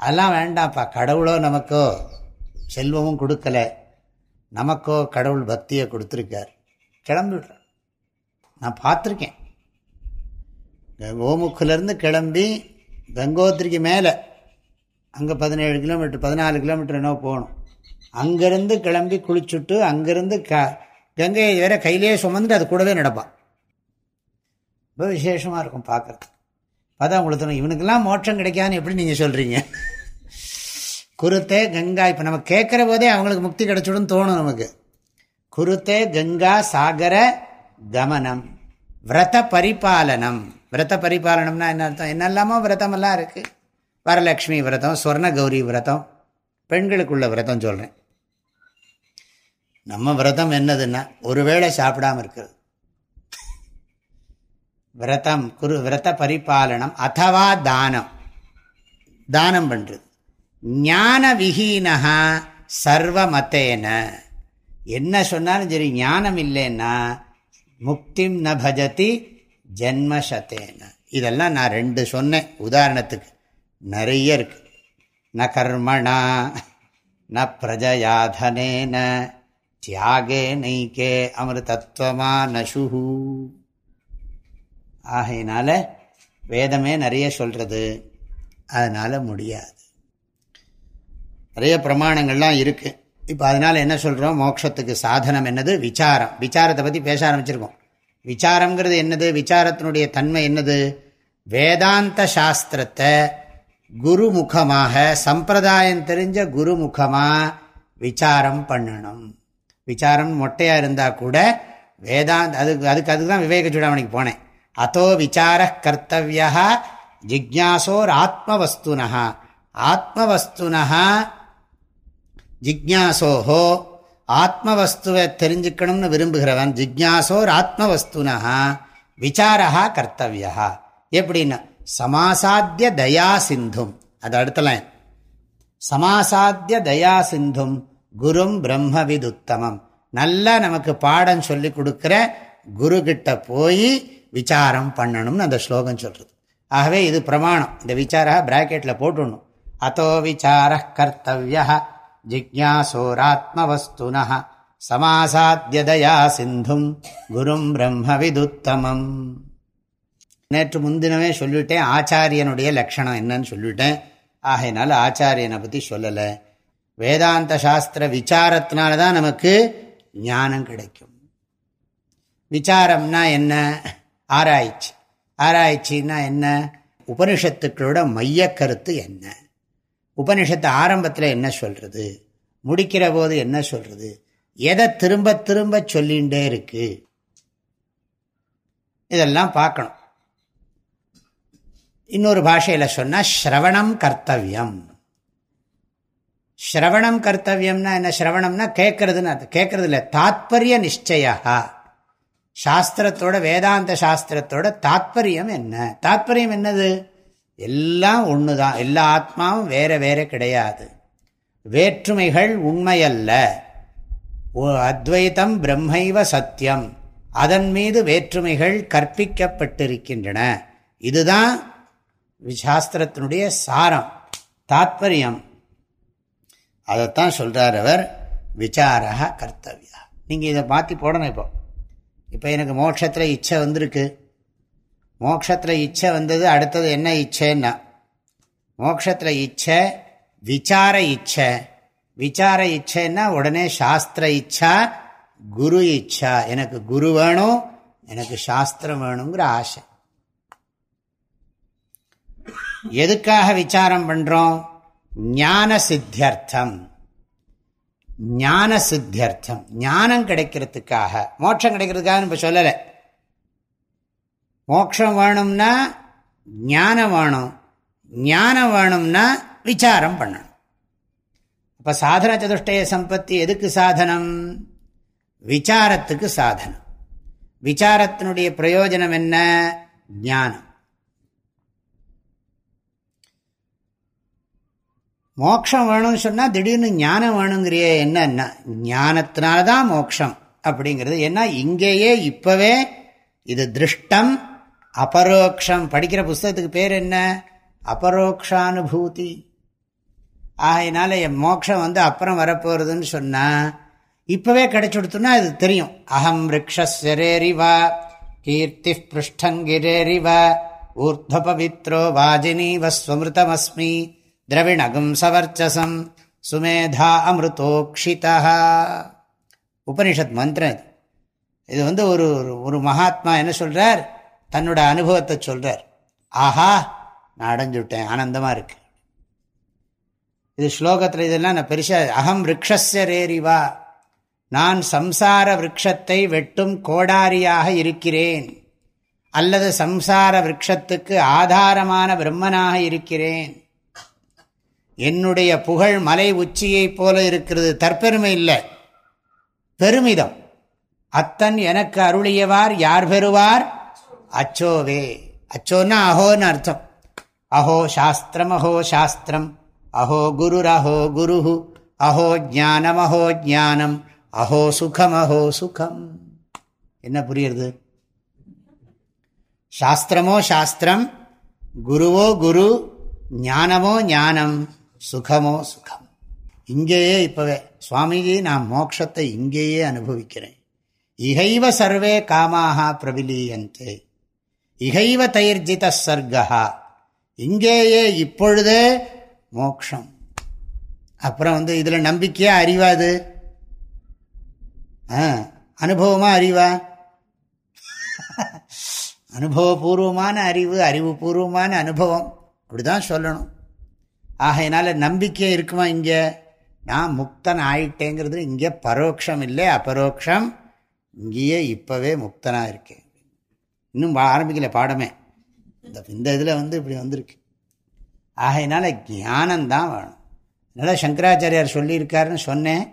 அதெல்லாம் வேண்டாம்ப்பா. கடவுளோ நமக்கோ செல்வமும் கொடுக்கல. நமக்கோ கடவுள் பக்தியை கொடுத்துருக்கார். கிளம்பிடுறேன் நான் பார்த்துருக்கேன். ஓமுக்கிலேருந்து கிளம்பி கங்கோத்திரிக்கு மேலே அங்கே பதினேழு கிலோமீட்டர் பதினாலு கிலோமீட்டர் என்ன போகணும். அங்கேருந்து கிளம்பி குளிச்சுட்டு அங்கேருந்து க கங்கையை வேற கையிலேயே சுமந்துட்டு அது கூடவே நடப்பான். ரொம்ப விசேஷமாக இருக்கும் பார்க்குறது பார்த்தா உங்களுக்கு இவனுக்கெல்லாம் மோட்சம் கிடைக்காதுன்னு எப்படி நீங்கள் சொல்கிறீங்க குருத்தே கங்கா. இப்போ நம்ம கேட்குற போதே அவங்களுக்கு முக்தி கிடைச்சிடும் தோணும் நமக்கு. குருத்தே கங்கா சாகர கமனம். விரத பரிபாலனம். விரத பரிபாலனம்னா என்ன அர்த்தம்? என்னெல்லாமோ விரதமெல்லாம் இருக்குது வரலட்சுமி விரதம் ஸ்வர்ண கௌரி விரதம் பெண்களுக்குள்ள விரதம் சொல்கிறேன் நம்ம விரதம் என்னதுன்னா ஒருவேளை சாப்பிடாம இருக்கிறது. விரதம் குரு விரத பரிபாலனம் அதவா தானம். தானம் பண்ணுறது ஞான விஹீனகா சர்வமத்தேன. என்ன சொன்னாலும் சரி ஞானம் இல்லைன்னா முக்திம் ந பஜதி ஜென்மசத்தேன. இதெல்லாம் நான் ரெண்டு சொன்னேன். உதாரணத்துக்கு நிறைய இருக்கு. ந கர்மணா ந பிரஜயாதனேன தியாகே நைக்கே அமிர்தத்வமா நசுஹூ ஆகையினால வேதமே நிறைய சொல்கிறது அதனால் முடியாது. நிறைய பிரமாணங்கள்லாம் இருக்குது இப்போ அதனால் என்ன சொல்கிறோம் மோட்சத்துக்கு சாதனம் என்னது? விசாரம். விசாரத்தை பற்றி பேச ஆரம்பிச்சிருக்கோம். விசாரங்கிறது என்னது? விசாரத்தினுடைய தன்மை என்னது? வேதாந்த சாஸ்திரத்தை குருமுகமாக சம்பிரதாயம் தெரிஞ்ச குருமுகமாக விசாரம் பண்ணணும். விசாரம் மொட்டையாக இருந்தால் கூட வேதாந்த் அதுக்கு அதுக்கு அதுக்கு தான் விவேக சூடாமணிக்கு போனேன். அத்தோ விசார கர்த்தவியா ஜிக்யாசோர் ஆத்மவஸ்துனா ஆத்மவஸ்துனா ஜிக்யாசோஹோ ஆத்மவஸ்துவை தெரிஞ்சுக்கணும்னு விரும்புகிறவன் ஜிக்யாசோர் ஆத்மவஸ்துனா விசாரா கர்த்தவியா எப்படின்னா சமாசாத்திய தயா சிந்தும். அது அடுத்தல சமாசாத்திய தயா சிந்தும் குரும் பிரம்மவிதுத்தமம். நல்லா நமக்கு பாடம் சொல்லி கொடுக்குற குரு கிட்ட போய் விசாரம் பண்ணணும்னு அந்த ஸ்லோகம் சொல்கிறது ஆகவே இது பிரமாணம். இந்த விசாரா பிராக்கெட்டில் போட்டுடணும். அத்தோ விசார கர்த்தவியா ஜிக்யாசோராத்மவஸ்துன சமாசாத்தியதயா சிந்தும் குரும் பிரம்ம விதுத்தமம் நேற்று முன்தினமே சொல்லிவிட்டேன் ஆச்சாரியனுடைய லட்சணம் என்னன்னு சொல்லிவிட்டேன் ஆகையினால ஆச்சாரியனை பற்றி சொல்லலை. வேதாந்த சாஸ்திர விசாரத்தினால தான் நமக்கு ஞானம் கிடைக்கும். விசாரம்னா என்ன? ஆராய்ச்சி. ஆராய்ச்சின்னா என்ன? உபனிஷத்துக்களோட மைய கருத்து என்ன? உபனிஷத்து ஆரம்பத்தில் என்ன சொல்றது? முடிக்கிற போது என்ன சொல்றது? எதை திரும்ப திரும்ப சொல்லிகிட்டே இருக்கு. இதெல்லாம் பார்க்கணும். இன்னொரு பாஷையில் சொன்னால் ஸ்ரவணம் கர்த்தவியம். ஸ்ரவணம் கர்த்தவியம்னா என்ன? ஸ்ரவணம்னா கேட்கறதுன்னு அது கேட்கறது இல்லை தாத்பரிய நிச்சயா சாஸ்திரத்தோட வேதாந்த சாஸ்திரத்தோட தாத்பரியம் என்ன? தாத்பரியம் என்னது? எல்லாம் ஒன்று தான் எல்லா ஆத்மாவும் வேற வேற கிடையாது. வேற்றுமைகள் உண்மையல்ல. அத்வைத்தம் பிரம்மைவ சத்தியம் அதன் மீது வேற்றுமைகள் கற்பிக்கப்பட்டிருக்கின்றன. இதுதான் சாஸ்திரத்தினுடைய சாரம் தாத்பரியம். அதைத்தான் சொல்கிறார் அவர் விசாரா கர்த்தவியா. நீங்கள் இதை மாற்றி போடணும் இப்போ. இப்போ எனக்கு மோட்சத்தில் இச்சை வந்திருக்கு. மோக்ஷத்தில் இச்சை வந்தது அடுத்தது என்ன இச்சைன்னா? மோக்ஷத்தில் இச்சை விசார இச்சை. விசார இச்சைன்னா உடனே சாஸ்திர இச்சா குரு இச்சா. எனக்கு குரு வேணும் எனக்கு சாஸ்திரம் வேணுங்கிற ஆசை. எதுக்காக விசாரம் பண்ணுறோம் ஞான சித்தியர்த்தம். ஞான சித்தியர்த்தம். ஞானம் கிடைக்கிறதுக்காக. மோட்சம் கிடைக்கிறதுக்காக இப்போ சொல்லலை. மோட்சம் வேணும்னா ஞானம் வேணும் ஞானம் வேணும்னா விசாரம் பண்ணணும். அப்போ சாதன சதுஷ்டய சம்பத்தி எதுக்கு சாதனம்? விசாரத்துக்கு சாதனம். விசாரத்தினுடைய பிரயோஜனம் என்ன? ஞானம். மோக்ஷம் வேணும்னு சொன்னால் திடீர்னு ஞானம் வேணுங்கிறிய என்னன்னா ஞானத்தினால்தான் மோக்ஷம் அப்படிங்கிறது. ஏன்னா இங்கேயே இப்போவே இது திருஷ்டம் அபரோக்ஷம். படிக்கிற புஸ்தகத்துக்கு பேர் என்ன? அபரோக்ஷானுபூதி. ஆகையினால என் மோட்சம் வந்து அப்புறம் வரப்போகிறதுன்னு சொன்னால் இப்போவே கிடைச்சுடுத்துனா அது தெரியும். அகம் ரிக்ஷரேரிவா கீர்த்தி பிருஷ்டங்கிரேரிவா ஊர்த பவித்ரோ வாஜினீவஸ்வமிருதமஸ்மி திரவிணகும் சவர்ச்சசம் சுமேதா அமிர்தோக்ஷிதா உபனிஷத் மந்திரம் இது. இது வந்து ஒரு ஒரு மகாத்மா என்ன சொல்கிறார் தன்னோட அனுபவத்தை சொல்கிறார் ஆஹா நான் அடைஞ்சுவிட்டேன் ஆனந்தமாக இருக்கு. இது ஸ்லோகத்தில் இதெல்லாம் நான் பெருசாக அகம் ரிக்ஷஸ்ய ரேரிவா நான் சம்சார விரக்ஷத்தை வெட்டும் கோடாரியாக இருக்கிறேன். அல்லது சம்சார விரக்ஷத்துக்கு ஆதாரமான பிரம்மனாக இருக்கிறேன். என்னுடைய புகழ் மலை உச்சியைப் போல இருக்கிறது. தற்பெருமை இல்லை. பெருமிதம். அத்தன் எனக்கு அருளியவார் யார் பெறுவார்? அச்சோவே. அச்சோன்னா அஹோன்னு அர்த்தம். அஹோ சாஸ்திரம் அஹோ சாஸ்திரம். அஹோ குருர் அஹோ குரு அஹோ ஜானம் அஹோ ஜானம் அஹோ சுகம் அஹோ சுகம். என்ன புரியுறது? சாஸ்திரமோ சாஸ்திரம் குருவோ குரு ஞானமோ ஞானம் சுகமோ சுகம். இங்கேயே இப்பவே சுவாமிஜி நான் மோட்சத்தை இங்கேயே அனுபவிக்கிறேன். இகைவ சர்வே காமாக பிரபிலீயந்தே இகைவ தயர்ஜித சர்க்கா இங்கேயே இப்பொழுதே மோக்ஷம். அப்புறம் வந்து இதில் நம்பிக்கையா அறிவாது அனுபவமாக அறிவா? அனுபவபூர்வமான அறிவு அறிவுபூர்வமான அனுபவம். அப்படிதான் சொல்லணும். ஆகையினால நம்பிக்கை இருக்குமா இங்கே? நான் முக்தன் ஆயிட்டேங்கிறது இங்கே பரோட்சம் இல்லை அபரோக்ஷம் இங்கேயே இப்போவே முக்தனாக இருக்கேன். இன்னும் ஆரம்பிக்கல பாடமே. இந்த இந்த இதில் வந்து இப்படி வந்திருக்கு. ஆகையினால ஞானந்தான் வேணும். அதனால் சங்கராச்சாரியார் சொல்லியிருக்காருன்னு சொன்னேன்.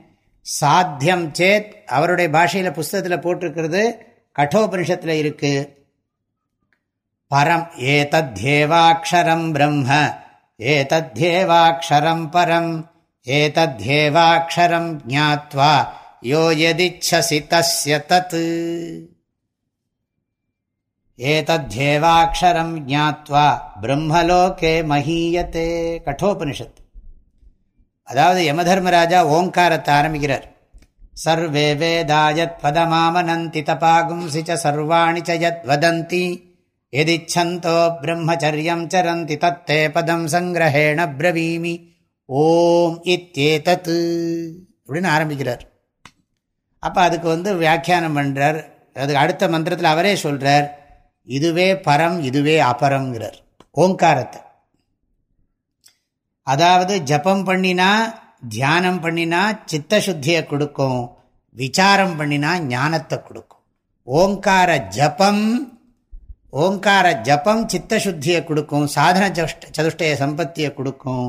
சாத்தியம் சேத் அவருடைய பாஷையில் புஸ்தகத்தில் போட்டிருக்கிறது கட்டோபனிஷத்தில் இருக்குது பரம் ஏதத்யேவாட்சரம் பிரம்ம ஏதத்யேவாட்சரம் பரம் ஏதத்யேவாட்சரம் ஜாத்வா யோ எதிச்சசி தஸ்ய தத்து ஏதத்யேவாட்சரம் ஜாத்வா பிரம்மலோகே மஹீயத்தே கட்டோபனிஷத் அதாவது யமதர்மராஜா ஓங்காரத்தை ஆரம்பிக்கிறார். சர்வே வேதாயத் பதமாமனந்தி தபாகும்சி ச சர்வாணி ச யத் வதந்தி எதிச்சந்தோ பிரம்மச்சரியம் சரந்தி தத்தே பதம் சங்கிரஹேண பிரவீமி ஓம் இத்தேதத் அப்படின்னு ஆரம்பிக்கிறார். அப்போ அதுக்கு வந்து வியாக்கியானம் பண்ணுறார் அதுக்கு அடுத்த மந்திரத்தில் அவரே சொல்கிறார் இதுவே பரம் இதுவே அபரங்கிறார் ஓங்காரத்தை. அதாவது ஜபம் பண்ணினா தியானம் பண்ணினா சித்தசுத்தியை கொடுக்கும் விசாரம் பண்ணினா ஞானத்தை கொடுக்கும். ஓங்கார ஜபம் ஓங்கார ஜபம் சித்தசுத்தியை கொடுக்கும் சாதன சதுஷ்டய சம்பத்தியை கொடுக்கும்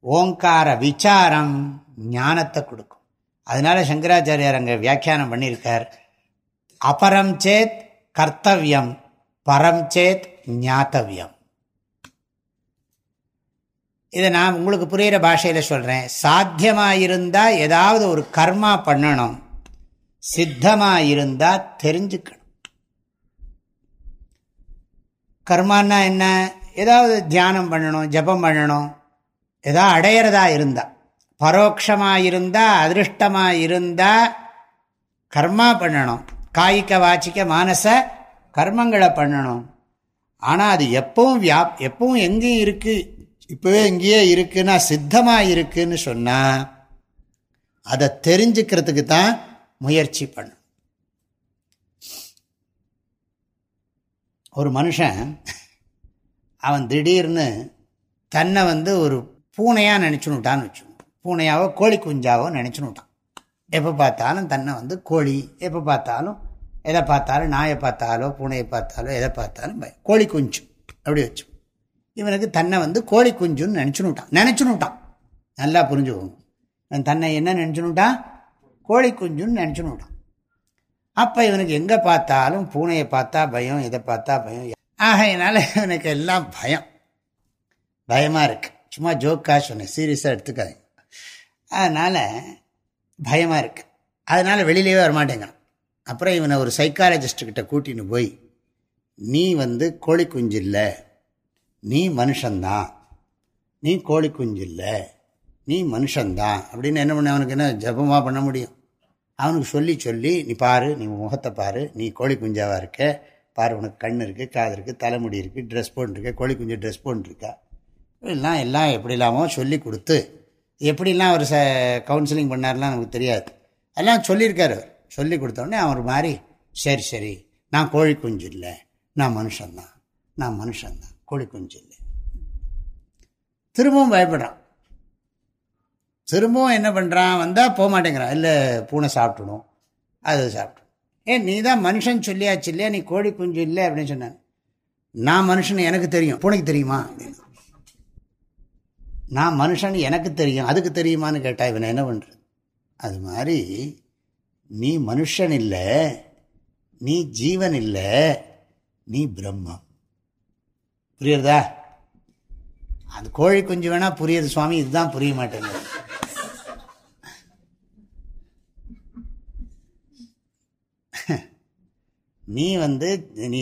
ஓங்கார விசாரம் ஞானத்தை கொடுக்கும். அதனால சங்கராச்சாரியார் அங்கே வியாக்கியானம் பண்ணியிருக்கார். அபரம் சேத் கர்த்தவியம். பரம் சேத் ஞாத்தவியம். இதை நான் உங்களுக்கு புரிகிற பாஷையில் சொல்கிறேன் சாத்தியமாக இருந்தால் ஏதாவது ஒரு கர்மா பண்ணணும். சித்தமாக இருந்தால் தெரிஞ்சுக்கணும். கர்மான்னா என்ன? ஏதாவது தியானம் பண்ணணும் ஜபம் பண்ணணும். ஏதாவது அடையிறதா இருந்தால் பரோட்சமாக இருந்தால் அதிருஷ்டமாக இருந்தால் கர்மா பண்ணணும். காய்க்க வாச்சிக்க மானச கர்மங்களை பண்ணணும். ஆனால் அது எப்பவும் வியா எப்பவும் எங்கேயும் இருக்குது இப்போவே எங்கேயே இருக்குன்னா சித்தமாக இருக்குன்னு சொன்னால் அதை தெரிஞ்சுக்கிறதுக்கு தான் முயற்சி பண்ணும். ஒரு மனுஷன் அவன் திடீர்னு தன்னை வந்து ஒரு பூனையாக நினச்சுனுட்டான்னு வச்சு பூனையாவோ கோழி குஞ்சாவோ நினச்சுனுட்டான் எப்போ பார்த்தாலும் தன்னை வந்து கோழி எப்போ பார்த்தாலும் எதை பார்த்தாலும் நாயை பார்த்தாலோ பூனையை பார்த்தாலோ எதை பார்த்தாலும் பயம். கோழி குஞ்சு. அப்படி வச்சு இவனுக்கு தன்னை வந்து கோழி குஞ்சுன்னு நினச்சுனுட்டான் நினச்சுனுட்டான் நல்லா புரிஞ்சுக்கோங்க. தன்னை என்ன நினச்சுனுட்டான் கோழி குஞ்சுன்னு நினச்சுனுட்டான் அப்போ இவனுக்கு எங்கே பார்த்தாலும் பூனையை பார்த்தா பயம் எதை பார்த்தா பயம்? ஆகையினால இவனுக்கு எல்லாம் பயம். பயமாக இருக்கு. சும்மா ஜோக்காக சொன்னேன். சீரியஸாக எடுத்துக்காதீங்க. அதனால் பயமாக இருக்குது அதனால் வெளியிலேயே வரமாட்டேங்கிறான். அப்புறம் இவனை ஒரு சைக்காலஜிஸ்ட்டுக்கிட்ட கூட்டின்னு போய் நீ வந்து கோழி குஞ்சு இல்லை. நீ மனுஷந்தான் நீ கோழி குஞ்சு இல்லை. நீ மனுஷந்தான் அப்படின்னு என்ன பண்ண அவனுக்கு என்ன ஜபமாக பண்ண முடியும்? அவனுக்கு சொல்லி சொல்லி நீ பாரு நீ முகத்தை பாரு. நீ கோழி குஞ்சாவாக இருக்க? பாரு உனக்கு கண் இருக்குது காது இருக்குது தலைமுடி இருக்குது ட்ரெஸ் போட்டுருக்க கோழி குஞ்சு ட்ரெஸ் போட்டுருக்கா? இப்படிலாம் எல்லாம் எப்படி இல்லாமோ சொல்லி கொடுத்து எப்படிலாம் அவர் ச கவுன்சிலிங் பண்ணார்லாம் நமக்கு தெரியாது. எல்லாம் சொல்லியிருக்காரு அவர். சொல்லி கொடுத்தோடனே அவர் மாதிரி சரி சரி நான் கோழி குஞ்சு இல்லை. நான் மனுஷன்தான் நான் மனுஷன்தான் கோழி குஞ்சு இல்லை. திரும்பவும் பயப்படுறான். திரும்பவும் என்ன பண்ணுறான் வந்தால் போக மாட்டேங்கிறான். இல்லை பூனை சாப்பிடணும் அது சாப்பிடும் ஏன் நீ தான் மனுஷன் சொல்லியாச்சு இல்லையா? நீ கோழி குஞ்சு இல்லை? அப்படின்னு சொன்னான். நான் மனுஷன் எனக்கு தெரியும். பூனைக்கு தெரியுமா? அப்படின்னு. நான் மனுஷன் எனக்கு தெரியும். அதுக்கு தெரியுமான்னு கேட்டால் இவனை என்ன பண்ணுறது அது மாதிரி நீ மனுஷன் இல்லை நீ ஜீவன் இல்லை நீ பிரம்மம் புரியுறதா? அது கோழி குஞ்சு வேணால் புரியுது சுவாமி இதுதான் புரிய மாட்டேங்குது. நீ வந்து நீ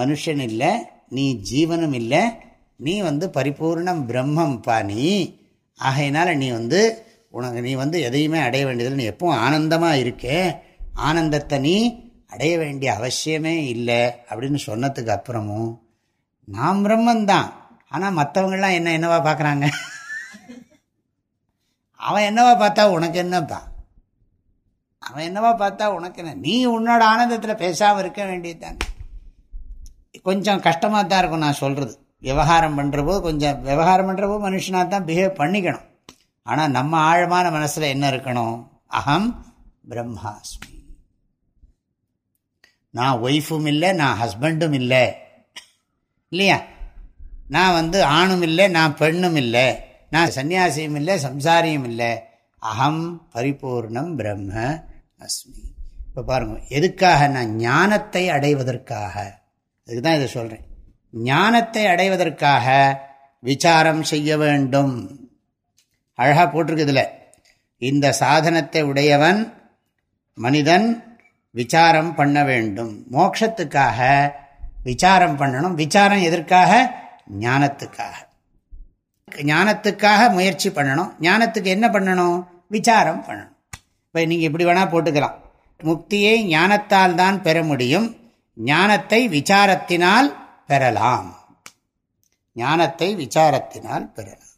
மனுஷன் இல்லை நீ ஜீவனும் இல்லை நீ வந்து பரிபூர்ணம் பிரம்மம்பா நீ. ஆகையினால நீ வந்து உனக்கு நீ வந்து எதையுமே அடைய வேண்டியதில்லை. நீ எப்பவும் ஆனந்தமாக இருக்கே. ஆனந்தத்தை நீ அடைய வேண்டிய அவசியமே இல்லை அப்படின்னு சொன்னதுக்கு அப்புறமும் நான் பிரம்மந்தான். ஆனால் மற்றவங்களாம் என்ன என்னவா பார்க்குறாங்க? அவன் என்னவா பார்த்தா உனக்கு என்னப்பா? அவன் என்னவா பார்த்தா உனக்கு என்ன? நீ உன்னோட ஆனந்தத்தில் பேசாமல் இருக்க வேண்டியது தானே கொஞ்சம் கஷ்டமாக தான் இருக்கும் நான் சொல்கிறது விவகாரம் பண்ணுறப்போ கொஞ்சம் விவகாரம் பண்ணுறப்போ மனுஷனாக தான் பிஹேவ் பண்ணிக்கணும். ஆனால் நம்ம ஆழமான மனசில் என்ன இருக்கணும்? அகம் பிரம்மாஸ்மி. நான் ஒய்ஃபும் இல்லை நான் ஹஸ்பண்டும் இல்லை. இல்லையா? நான் வந்து ஆணும் இல்லை நான் பெண்ணும் இல்லை. நான் சன்னியாசியும் இல்லை சம்சாரியும் இல்லை. அகம் பரிபூர்ணம் பிரம்ம அஸ்மி இப்போ பாருங்கள் எதுக்காக நான் ஞானத்தை அடைவதற்காக? அதுக்கு தான் இதை சொல்கிறேன் ஞானத்தை அடைவதற்காக விசாரம் செய்ய வேண்டும். அழகாக போட்டிருக்குதுல இந்த சாதனத்தை உடையவன் மனிதன் விசாரம் பண்ண வேண்டும். மோட்சத்துக்காக விசாரம் பண்ணணும். விசாரம் எதற்காக? ஞானத்துக்காக. ஞானத்துக்காக முயற்சி பண்ணணும். ஞானத்துக்கு என்ன பண்ணணும்? விசாரம் பண்ணணும். இப்போ நீங்கள் இப்படி வேணால் போட்டுக்கலாம். முக்தியை ஞானத்தால் தான் பெற முடியும். ஞானத்தை விசாரத்தினால் பெறலாம். ஞானத்தை விசாரத்தினால் பெறலாம்.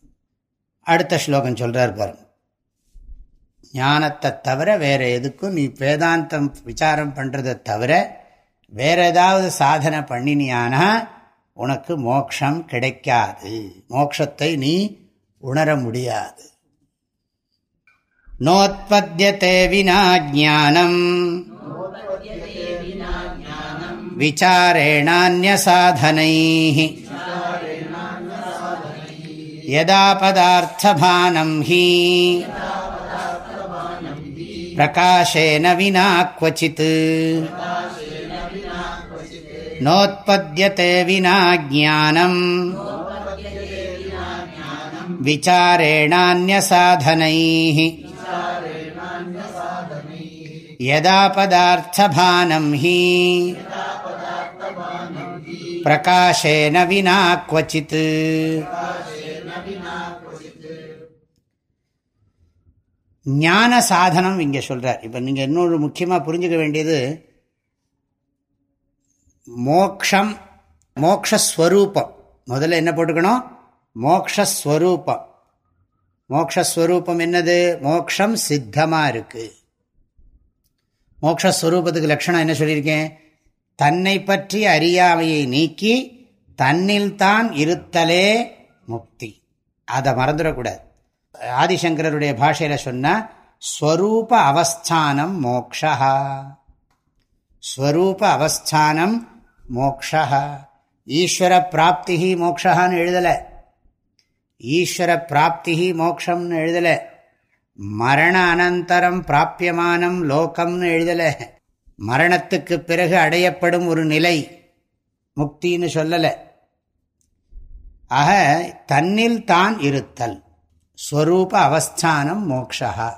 அடுத்த ஸ்லோகம் சொல்கிறார் பாருங்க ஞானத்தை தவிர வேற எதுக்கும் நீ வேதாந்தம் விசாரம் பண்ணுறதை தவிர வேற ஏதாவது சாதனை பண்ணினியானா உனக்கு மோக்ஷம் கிடைக்காது. மோக்ஷத்தை நீ உணர முடியாது. நோத்பத்தியதே வினா ஜானம் விசாரேணான்யசாதனை यदा पदार्थभानं हि प्रकाशेन विना क्वचित् नोत्पद्यते विना ज्ञानम् विचारेणान्यसाधनैः यदा पदार्थभानं हि प्रकाशेन विना क्वचित् ஞான சாதனம் இங்கே சொல்கிறார் இப்போ நீங்கள் இன்னொரு முக்கியமாக புரிஞ்சுக்க வேண்டியது மோக்ஷம் மோக்ஷஸ்வரூபம். முதல்ல என்ன போட்டுக்கணும்? மோக்ஷஸ்வரூபம். மோக்ஷஸ்வரூபம் என்னது? மோக்ஷம் சித்தமாக இருக்குது மோக்ஷஸ்வரூபத்துக்கு லட்சணம் என்ன சொல்லியிருக்கேன்? தன்னை பற்றி அறியாமையை நீக்கி தன்னில்தான் இருத்தலே முக்தி. அதை மறந்துடக்கூடாது. ஆதிசங்கரருடைய பாஷையில் சொன்னால் ஸ்வரூப அவஸ்தானம் மோக்ஷா ஸ்வரூப அவஸ்தானம் மோக்ஷா ஈஸ்வர பிராப்தி மோக்ஷான்னு எழுதலை. ஈஸ்வர பிராப்தி மோக்ஷம்னு எழுதலை. மரண அனந்தரம் பிராபியமானம் லோகம்னு எழுதலை. மரணத்துக்கு பிறகு அடையப்படும் ஒரு நிலை முக்தின்னு சொல்லலை. ஆக தன்னில் தான் இருத்தல். ஸ்வரூப அவஸ்தானம் மோக்ஷா.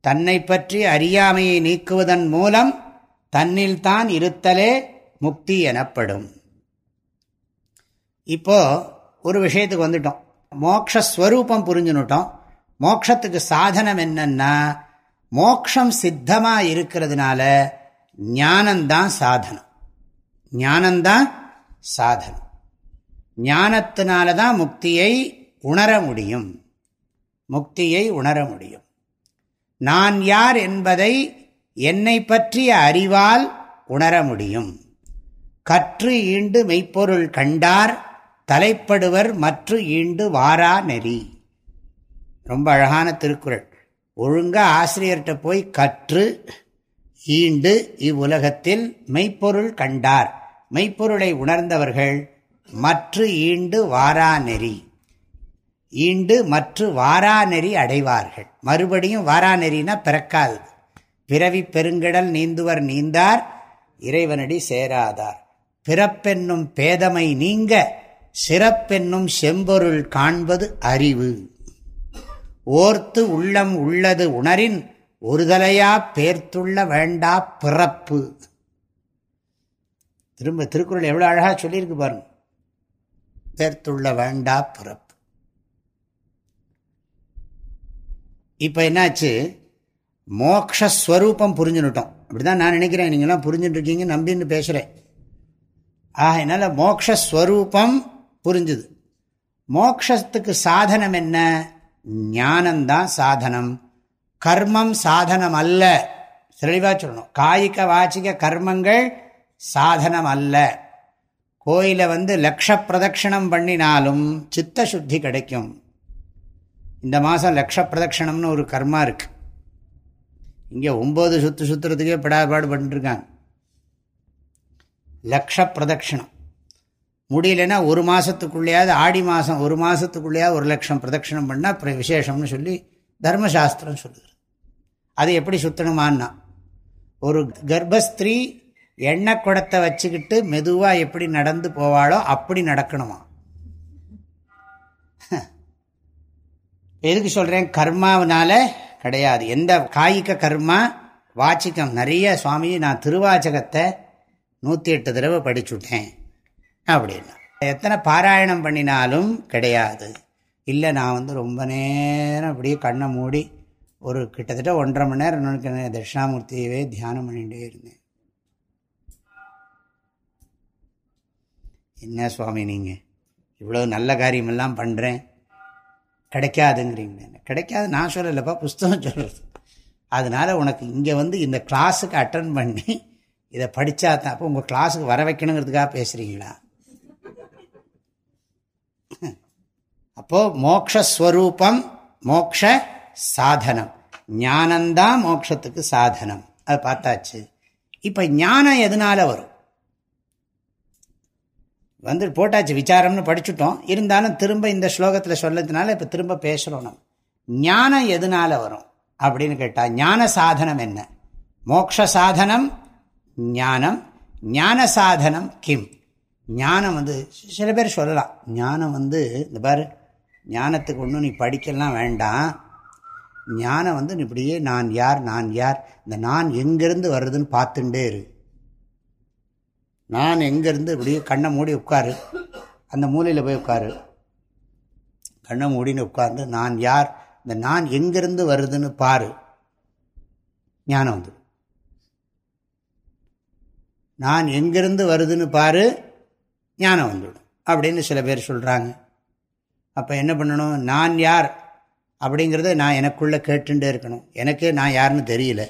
தன்னை பற்றி அறியாமையை நீக்குவதன் மூலம் தன்னில்தான் இருத்தலே முக்தி எனப்படும். இப்போ ஒரு விஷயத்துக்கு வந்துட்டோம். மோக்ஷஸ்வரூபம் புரிஞ்சுனுட்டோம். மோக்ஷத்துக்கு சாதனம் என்னன்னா மோக்ஷம் சித்தமாக இருக்கிறதுனால ஞானந்தான் சாதனம். ஞானந்தான் சாதனம். ஞானத்தினால தான் முக்தியை உணர முடியும். முக்தியை உணர முடியும். நான் யார் என்பதை என்னை பற்றிய அறிவால் உணர முடியும். கற்று ஈண்டு மெய்ப்பொருள் கண்டார் தலைப்படுவர் மற்ற ஈண்டு வாரா நெறி. ரொம்ப அழகான திருக்குறள். ஒழுங்காக ஆசிரியர்கிட்ட போய் கற்று ஈண்டு இவ்வுலகத்தில் மெய்ப்பொருள் கண்டார். மெய்ப்பொருளை உணர்ந்தவர்கள் மற்ற ஈண்டு வாரா நெறி. ஈண்டு மற்ற வாராநெறி அடைவார்கள். மறுபடியும் வாராநெறினா பிறக்காது பிறவி பெருங்கடல் நீந்துவர் நீந்தார் இறைவனடி சேராதார். பிறப்பென்னும் பேதமை நீங்க சிறப்பென்னும் செம்பொருள் காண்பது அறிவு. ஓர்த்து உள்ளம் உள்ளது உணரின் ஒருதலையா பேர்த்துள்ள வேண்டா பிறப்பு. திரும்ப திருக்குறள் எவ்வளோ அழகாக சொல்லியிருக்கு பாருங்க. பேர்த்துள்ள வேண்டா பிறப்பு. இப்போ என்னாச்சு? மோக்ஷஸ்வரூபம் புரிஞ்சுனுட்டோம் அப்படி தான் நான் நினைக்கிறேன். நீங்களாம் புரிஞ்சுட்டு இருக்கீங்க நம்பின்னு பேசுகிறேன் ஆக என்னால் மோக்ஷஸ்வரூபம் புரிஞ்சுது. மோக்ஷத்துக்கு சாதனம் என்ன? ஞானந்தான் சாதனம். கர்மம் சாதனம் அல்ல. தெளிவாக சொல்லணும். காய்க வாச்சிக கர்மங்கள் சாதனம் அல்ல. கோயிலை வந்து லக்ஷ பிரதட்சிணம் பண்ணினாலும் சித்த சுத்தி கிடைக்கும். இந்த மாதம் லக்ஷ பிரதட்சணம்னு ஒரு கர்மா இருக்கு. இங்கே ஒம்பது சுற்று சுற்றுறதுக்கே படாபாடு பண்ணிட்டுருக்காங்க. லக்ஷ பிரதட்சிணம் முடியலன்னா ஒரு மாதத்துக்குள்ளேயாவது ஆடி மாதம் ஒரு மாதத்துக்குள்ளேயாவது ஒரு லட்சம் பிரதட்சிணம் பண்ணால் விசேஷம்னு சொல்லி தர்மசாஸ்திரம் சொல்லுது. அது எப்படி சுற்றணுமான்னா ஒரு கர்ப்பஸ்திரீ எண்ணெய் குடத்தை வச்சுக்கிட்டு மெதுவாக எப்படி நடந்து போவாளோ அப்படி நடக்கணுமா? எதுக்கு சொல்கிறேன் கர்மாவனால கிடையாது. எந்த காய்க கர்மா? வாச்சிக்கம். நிறைய சுவாமி நான் திருவாச்சகத்தை நூற்றி எட்டு தடவை படிச்சுட்டேன். அப்படின்னா. எத்தனை பாராயணம் பண்ணினாலும் கிடையாது. இல்லை நான் வந்து ரொம்ப நேரம் அப்படியே கண்ணை மூடி ஒரு கிட்டத்தட்ட ஒன்றரை மணி நேரம் நினைக்கிறேன் தட்சிணாமூர்த்தியவே தியானம் பண்ணிகிட்டே இருந்தேன். என்ன சுவாமி நீங்கள் இவ்வளோ நல்ல காரியமெல்லாம் பண்ணுறேன் கிடைக்காதுங்கிறீங்க. கிடைக்காது நான் சொல்லலைப்பா புஸ்தகம் சொல்கிறது அதனால் உனக்கு இங்கே வந்து இந்த கிளாஸுக்கு அட்டன் பண்ணி இதை படித்தா தான் அப்போ உங்கள் கிளாஸுக்கு வர வைக்கணுங்கிறதுக்காக பேசுகிறீங்களா அப்போது மோக்ஷஸ்வரூபம் மோக்ஷ சாதனம். ஞானந்தான் மோக்ஷத்துக்கு சாதனம். அது பார்த்தாச்சு. இப்போ ஞானம் எதனால வரும்? வந்து போட்டாச்சு விசாரம்னு படிச்சுட்டோம். இருந்தாலும் திரும்ப இந்த ஸ்லோகத்தில் சொல்லதுனால இப்போ திரும்ப பேசுகிறோம் நம்ம. ஞானம் எதனால வரும்? அப்படின்னு கேட்டால் ஞான சாதனம் என்ன? மோக்ஷ சாதனம் ஞானம். ஞான சாதனம் கிம். ஞானம் வந்து சில பேர் சொல்லலாம். ஞானம் வந்து இந்த பாரு ஞானத்துக்கு ஒன்றும் நீ படிக்கலாம் வேண்டாம். ஞானம் வந்து இப்படியே நான் யார் நான் யார் இந்த நான் எங்கேருந்து வருதுன்னு பார்த்துட்டே இரு. நான் எங்கேருந்து இப்படியே கண்ணை மூடி உட்காரு. அந்த மூலையில் போய் உட்காரு. கண்ணை மூடின்னு உட்கார்ந்து நான் யார்? இந்த நான் எங்கேருந்து வருதுன்னு பாரு. ஞானம் வந்து நான் எங்கேருந்து வருதுன்னு பாரு ஞானம் வந்துடும் அப்படின்னு சில பேர் சொல்கிறாங்க அப்போ என்ன பண்ணணும்? நான் யார்? அப்படிங்கிறத நான் எனக்குள்ளே கேட்டுட்டே இருக்கணும். எனக்கே நான் யாருன்னு தெரியல.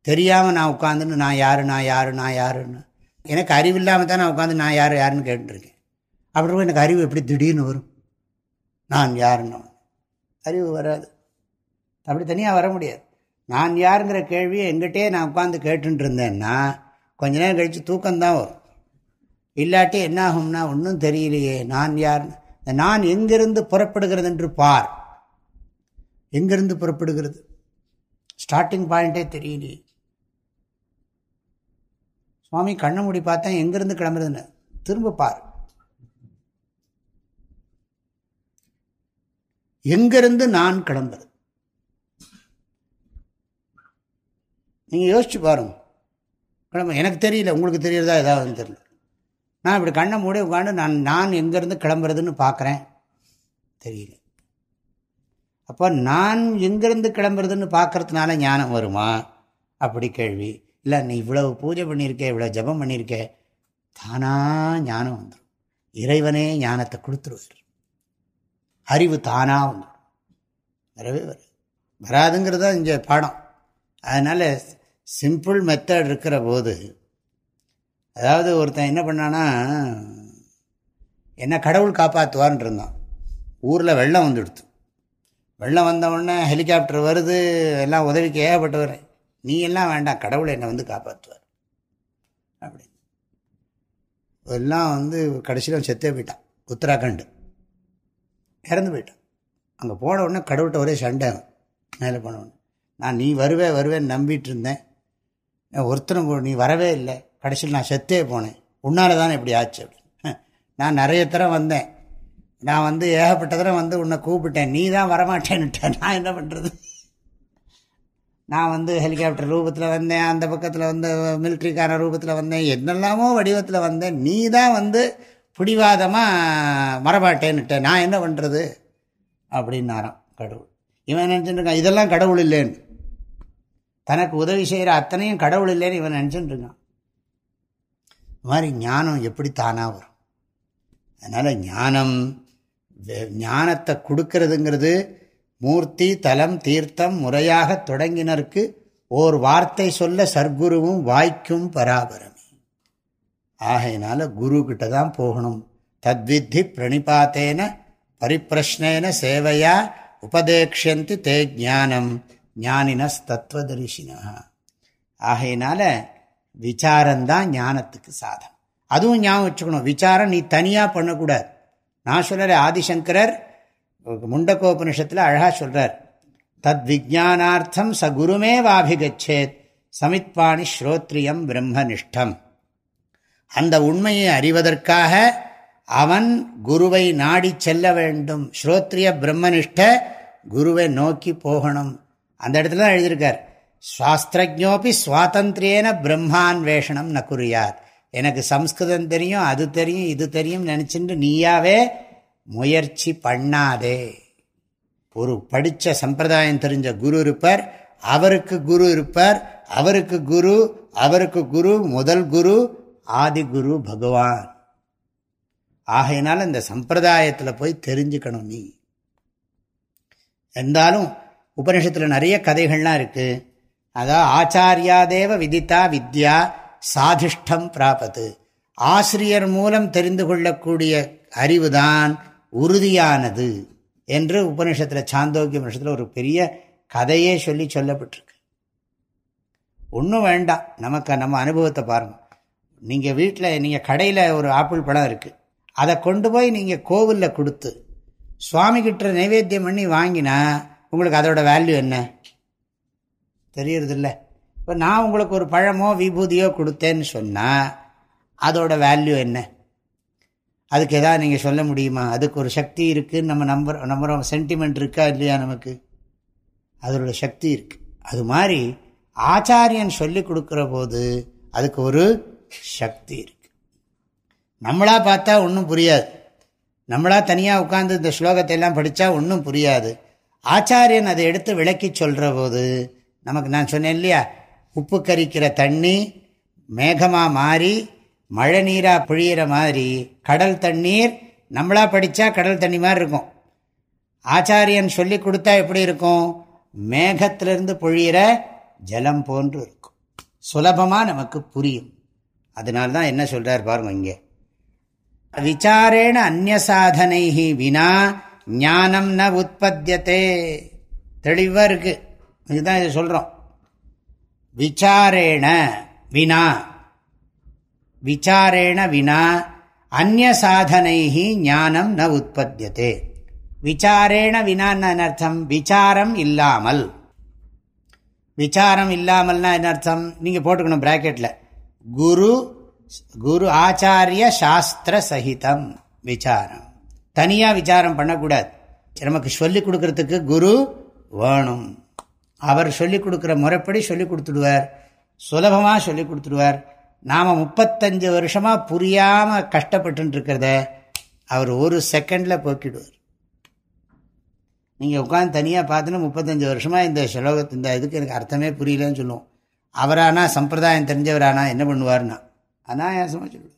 தெரியாமல் நான் உட்காந்துன்னு நான் யார் நான் யார் நான் யாருன்னு. எனக்கு அறிவு இல்லாமல் தான் நான் உட்காந்து நான் யார் யாருன்னு கேட்டுருக்கேன் அப்புறம் எனக்கு அறிவு எப்படி திடீர்னு வரும்? நான் யாருன்னு அறிவு வராது. அப்படி தனியாக வர முடியாது. நான் யாருங்கிற கேள்வியை எங்கிட்டே நான் உட்காந்து கேட்டுருந்தேன்னா கொஞ்ச நேரம் கழித்து தூக்கம்தான் வரும். இல்லாட்டி என்ன ஆகும்னா ஒன்றும் தெரியலையே நான் யார் நான் எங்கிருந்து புறப்படுகிறது என்று பார். எங்கிருந்து புறப்படுகிறது? ஸ்டார்டிங் பாயிண்ட்டே தெரியலையே. சுவாமி கண்ணை மூடி பார்த்தேன் எங்கேருந்து கிளம்புறதுன்னு. திரும்ப பார். எங்கிருந்து நான் கிளம்புறது? நீங்கள் யோசிச்சு பாருங்க. கிளம்ப எனக்கு தெரியல உங்களுக்கு தெரியறதா ஏதாவது தெரியல. நான் இப்படி கண்ணை மூடி உட்காந்து நான் நான் எங்கேருந்து கிளம்புறதுன்னு பார்க்குறேன் தெரியல. அப்போ நான் எங்கேருந்து கிளம்புறதுன்னு பார்க்கறதுனால ஞானம் வருமா? அப்படி கேள்வி. இல்லை நீ இவ்வளவு பூஜை பண்ணியிருக்கே இவ்வளோ ஜபம் பண்ணியிருக்கே தானா ஞானம் வந்துடும் இறைவனே ஞானத்தை கொடுத்துருவார். அறிவு தானாக வந்துடும் வரவே வர வராதுங்கிறது தான் இங்கே பாடம். அதனால் சிம்பிள் மெத்தட் இருக்கிற போது அதாவது ஒருத்தன் என்ன பண்ணான்னா என்ன கடவுள் காப்பாற்றுவார்னு இருந்தான். ஊரில் வெள்ளம் வந்துடுத்து வெள்ளம் வந்தவுடனே ஹெலிகாப்டர் வருது எல்லாம் உதவிக்கு வரேன் நீ எல்லாம் வேண்டாம் கடவுளை என்னை வந்து காப்பாற்றுவார் அப்படி. எல்லாம் வந்து கடைசியில் செத்தே போயிட்டான். உத்தராகண்டு. இறந்து போயிட்டான். அங்கே போன உடனே கடவுள்கிட்ட ஒரே சண்டை மேலே போன உடனே. நான் நீ வருவே வருவேன்னு நம்பிட்டு இருந்தேன். ஒருத்தரும் நீ வரவே இல்லை. கடைசியில் நான் செத்தே போனேன். உன்னால் தானே இப்படி ஆச்சு அப்படின்னு. நான் நிறைய தரம் வந்தேன். நான் வந்து ஏகப்பட்ட தரம் வந்து உன்னை கூப்பிட்டேன். நீ தான் வரமாட்டேன்னுட்டேன். நான் என்ன பண்ணுறது நான் வந்து ஹெலிகாப்டர் ரூபத்தில் வந்தேன் அந்த பக்கத்தில் வந்து மிலிட்ரிக்கான ரூபத்தில் வந்தேன் என்னெல்லாமோ வடிவத்தில் வந்தேன். நீ தான் வந்து பிடிவாதமாக மரபாட்டேன்னுட்டேன். நான் என்ன பண்ணுறது அப்படின்னாராம் கடவுள். இவன் நினச்சிட்டுருக்கான் இதெல்லாம் கடவுள் இல்லைன்னு. தனக்கு உதவி செய்கிற அத்தனையும் கடவுள் இல்லைன்னு இவன் நினச்சிட்டு இருக்கான். மாதிரி ஞானம் எப்படி தானாக வரும்? அதனால் ஞானம் ஞானத்தை கொடுக்கறதுங்கிறது மூர்த்தி தலம் தீர்த்தம் முறையாக தொடங்கினருக்கு ஓர் வார்த்தை சொல்ல சர்க்குருவும் வாய்க்கும் பராபரமே. ஆகையினால குரு கிட்ட தான் போகணும். தத்வித்தி பிரணிபாத்தேன பரிப்பிரஷ்னேன சேவையா உபதேக்ஷந்தி தே ஜானம் ஞானினஸ் தத்துவதரிசினா ஆகையினால விசாரந்தான் ஞானத்துக்கு சாதம் அதுவும் ஞாபகம் வச்சுக்கணும். விசாரம் நீ தனியாக பண்ணக்கூடாது. நான் சொல்லலை ஆதிசங்கரர் முண்டக்கோபனிஷத்தில் அழகாக சொல்கிறார் தத் விஜானார்த்தம் ச குருமே வாபிகச்சேத் சமித்பாணி ஸ்ரோத்ரியம் பிரம்மனிஷ்டம். அந்த உண்மையை அறிவதற்காக அவன் குருவை நாடி செல்ல வேண்டும். ஸ்ரோத்ரிய பிரம்மனிஷ்ட குருவை நோக்கி போகணும். அந்த இடத்துல தான் எழுதியிருக்கார். சாஸ்திரஜோபி சுவாதந்திரியேன பிரம்மான்வேஷனம் ந குறியார் எனக்கு சம்ஸ்கிருதம் தெரியும் அது தெரியும் இது தெரியும் நினச்சிட்டு நீயாவே முயற்சி பண்ணாதே. ஒரு படித்த சம்பிரதாயம் தெரிஞ்ச குரு இருப்பார் அவருக்கு குரு இருப்பார் அவருக்கு குரு அவருக்கு குரு முதல் குரு ஆதி குரு பகவான். ஆகையினால இந்த சம்பிரதாயத்தில் போய் தெரிஞ்சுக்கணும் நீ. இருந்தாலும் உபனிஷத்தில் நிறைய கதைகள்லாம் இருக்குது அதான் ஆச்சாரியாதேவ விதித்தா வித்யா சாதிஷ்டம் பிராபத்து. ஆசிரியர் மூலம் தெரிந்து கொள்ளக்கூடிய அறிவுதான் உறுதியானது என்று உபனிஷத்தில் சாந்தோக்கிய உபனிஷத்தில் ஒரு பெரிய கதையே சொல்லி சொல்லப்பட்டிருக்கு. ஒன்றும் வேண்டாம். நமக்கு நம்ம அனுபவத்தை பாருங்கள் நீங்கள் வீட்டில் நீங்கள் கடையில் ஒரு ஆப்பிள் பழம் இருக்குது அதை கொண்டு போய் நீங்கள் கோவிலில் கொடுத்து சுவாமிகிட்ட நைவேத்தியம் பண்ணி வாங்கினா உங்களுக்கு அதோட வேல்யூ என்ன? தெரியறதில்ல. இப்போ நான் உங்களுக்கு ஒரு பழமோ விபூதியோ கொடுத்தேன்னு சொன்னால் அதோட வேல்யூ என்ன? அதுக்கு எதாவது நீங்கள் சொல்ல முடியுமா? அதுக்கு ஒரு சக்தி இருக்குதுன்னு நம்ம நம்புற நம்புகிறோம் சென்டிமெண்ட் இருக்கா இல்லையா நமக்கு? அதோட சக்தி இருக்குது அது மாதிரி ஆச்சாரியன் சொல்லி கொடுக்குற போது அதுக்கு ஒரு சக்தி இருக்குது நம்மளாக பார்த்தா ஒன்றும் புரியாது. நம்மளாக தனியாக உட்காந்து இந்த ஸ்லோகத்தை எல்லாம் படித்தா ஒன்றும் புரியாது. ஆச்சாரியன் அதை எடுத்து விளக்கி சொல்கிற போது நமக்கு நான் சொன்னேன் இல்லையா? உப்பு கரிக்கிற தண்ணி மேகமாக மாறி மழை நீராக பொழியிற மாதிரி கடல் தண்ணீர் நம்மளா படித்தா கடல் தண்ணி மாதிரி இருக்கும். ஆச்சாரியன் சொல்லி கொடுத்தா எப்படி இருக்கும்? மேகத்திலிருந்து பொழியிற ஜலம் போன்று இருக்கும். சுலபமாக நமக்கு புரியும். அதனால்தான் என்ன சொல்கிறார் பாருங்க இங்கே. விசாரேண அந்நிய சாதனை வினா ஞானம் ந உற்பத்தியத்தே தெளிவாக இருக்குது இதுதான் இதை சொல்கிறோம் விசாரேண வினா. விசாரேண வினா அந்நிய சாதனை ஞானம் ந உற்பத்தியதே விசாரேண வினான்னு அர்த்தம் விசாரம் இல்லாமல் விசாரம் இல்லாமல்னா என்ன அர்த்தம் நீங்கள் போட்டுக்கணும் ப்ராக்கெட்டில் குரு குரு ஆச்சாரிய சாஸ்திர சகிதம் விசாரம். தனியாக விசாரம் பண்ணக்கூடாது. நமக்கு சொல்லிக் கொடுக்கறதுக்கு குரு வேணும். அவர் சொல்லிக் கொடுக்குற முறைப்படி சொல்லிக் கொடுத்துடுவார். சுலபமாக சொல்லி கொடுத்துடுவார். நாம் முப்பத்தஞ்சு வருஷமாக புரியாமல் கஷ்டப்பட்டுருக்கிறத அவர் ஒரு செகண்டில் போக்கிடுவார். நீங்கள் உட்காந்து தனியாக பார்த்துன்னு முப்பத்தஞ்சு வருஷமாக இந்த ஸ்லோகத்து இந்த இதுக்கு எனக்கு அர்த்தமே புரியலன்னு சொல்லுவோம். அவரானா சம்பிரதாயம் தெரிஞ்சவரானா என்ன பண்ணுவார்னா அனாயாசமாக சொல்லுவார்.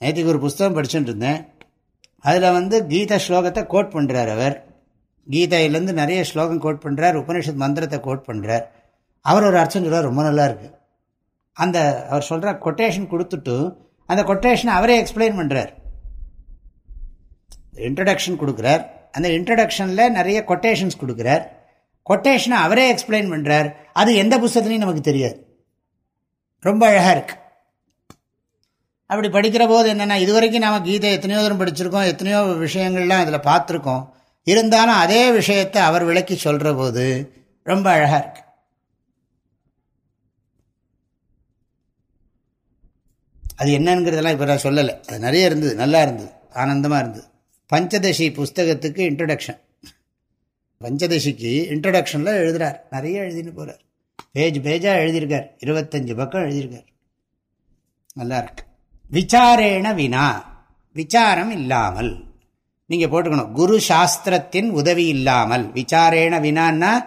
நேற்றுக்கு ஒரு புஸ்தகம் படிச்சுட்டு இருந்தேன் அதில் வந்து கீத ஸ்லோகத்தை கோட் பண்ணுறார் அவர். கீதையிலேருந்து நிறைய ஸ்லோகம் கோட் பண்ணுறார் உபனிஷத் மந்திரத்தை கோட் பண்ணுறார் அவர் ஒரு அர்ச்சம் சொல்கிறார் ரொம்ப நல்லா இருக்குது அந்த அவர் சொல்கிற கொட்டேஷன் கொடுத்துட்டு அந்த கொட்டேஷனை அவரே எக்ஸ்பிளைன் பண்ணுறார் இன்ட்ரடக்ஷன் கொடுக்குறார். அந்த இன்ட்ரடக்ஷனில் நிறைய கொட்டேஷன்ஸ் கொடுக்குறார். கொட்டேஷனை அவரே எக்ஸ்பிளைன் பண்ணுறார் அது எந்த புஸ்தத்துலையும் நமக்கு தெரியாது. ரொம்ப அழகாக இருக்குது அப்படி படிக்கிற போது என்னென்னா இது வரைக்கும் நாம் கீதை எத்தனையோ தூரம் படிச்சிருக்கோம் எத்தனையோ விஷயங்கள்லாம் அதில் பார்த்துருக்கோம். இருந்தாலும் அதே விஷயத்தை அவர் விளக்கி சொல்கிற போது ரொம்ப அழகாக இருக்குது அது என்னங்கிறதெல்லாம் இப்போ நான் சொல்லலை. அது நிறைய இருந்தது நல்லா இருந்தது ஆனந்தமாக இருந்தது. பஞ்சதசி புஸ்தகத்துக்கு இன்ட்ரடக்ஷன் பஞ்சதசிக்கு இன்ட்ரடக்ஷனில் எழுதுகிறார் நிறைய எழுதின்னு போகிறார் பேஜ் பேஜாக எழுதியிருக்கார். இருபத்தஞ்சு பக்கம் எழுதியிருக்கார். நல்லா இருக்கு. விசாரேண வினா. விசாரம் இல்லாமல். நீங்கள் போட்டுக்கணும். குரு சாஸ்திரத்தின் உதவி இல்லாமல். விசாரேண வினான்னா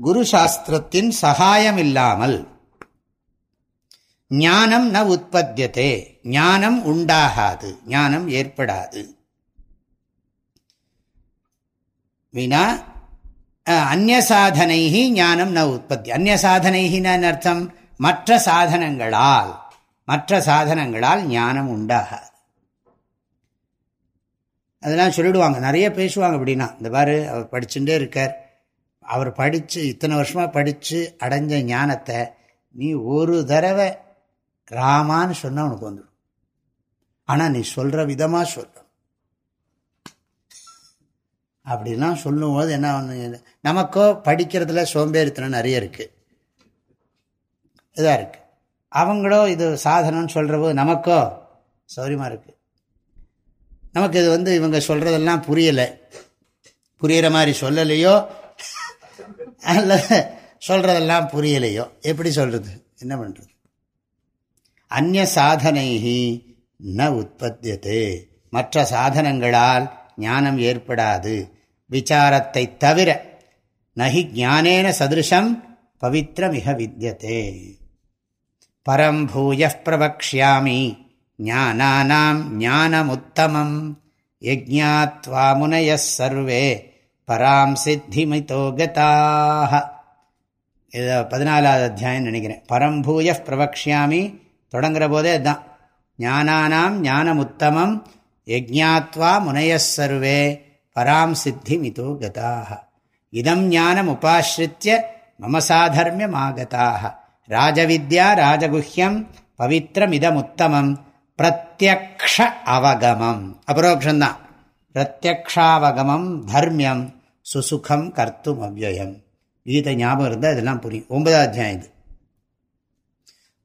குரு சாஸ்திரத்தின் சகாயம் இல்லாமல். ஞானம் ந உற்பத்தியதே. ஞானம் உண்டாகாது. ஞானம் ஏற்படாது. வினா அந்நிய சாதனை ஞானம் ந உற்பத்தி. அந்நிய அர்த்தம்? மற்ற சாதனங்களால். மற்ற சாதனங்களால் ஞானம் உண்டாகாது. அதெல்லாம் சொல்லிடுவாங்க. நிறைய பேசுவாங்க அப்படின்னா இந்த பாரு அவர் படிச்சுட்டே இருக்கார். அவர் படித்து இத்தனை வருஷமாக படித்து அடைஞ்ச ஞானத்தை நீ ஒரு தடவை ராமான்னு சொன்னால் உனக்கு வந்துடும். ஆனால் நீ சொல்கிற விதமாக சொல்லணும் அப்படிலாம் சொல்லும்போது என்ன ஒன்று நமக்கோ படிக்கிறதுல சோம்பேறித்தனம் நிறைய இருக்குது இதாக இருக்குது அவங்களோ இது சாதனம்னு சொல்கிறபோது நமக்கோ சௌரியமாக இருக்குது நமக்கு இது வந்து இவங்க சொல்கிறதெல்லாம் புரியலை. புரிகிற மாதிரி சொல்லலையோ அல்ல சொல்கிறதெல்லாம் புரியலையோ எப்படி சொல்கிறது என்ன பண்ணுறது அந்நிய சாதனைகி ந உற்பத்தியதே. மற்ற சாதனங்களால் ஞானம் ஏற்படாது. விசாரத்தை தவிர நகி ஞானேன சதிருஷம் பவித்திரமிக வித்தியதே பரம் பூய பிரவக்ஷாமி ஞானானாம் ஞானமுத்தமம் யஜாத்வா முனைய சர்வே பராம் சித்திமிதோ கதாக இது பதினாலாவது அத்தியாயம் நினைக்கிறேன். பரம்பூய பிரவக்ஷாமி தொடங்குற போதே அதுதான். ஞானானாம் ஞானமுத்தமம் யஜ்ஞாத்வா முனைய சர்வே பராம் சித்தி மிதோ கதாக இதம் ஞானம் உபாசிரித்திய மமசாதர்மியம் ஆகதாக ராஜவித்யா ராஜகுஹ்யம் பவித்திரம் பவித்திரமிதமுத்தமம் பிரத்யக்ஷ அவகமம். அபரோக்ஷந்தான். பிரத்யக்ஷாவகமம் தர்மியம் சுசுகம் கர்த்தும் அவ்வயம். கீதை ஞாபகம் இருந்தால் இதெல்லாம் புரியும். ஒன்பதாம் அத்தியாயம் இது.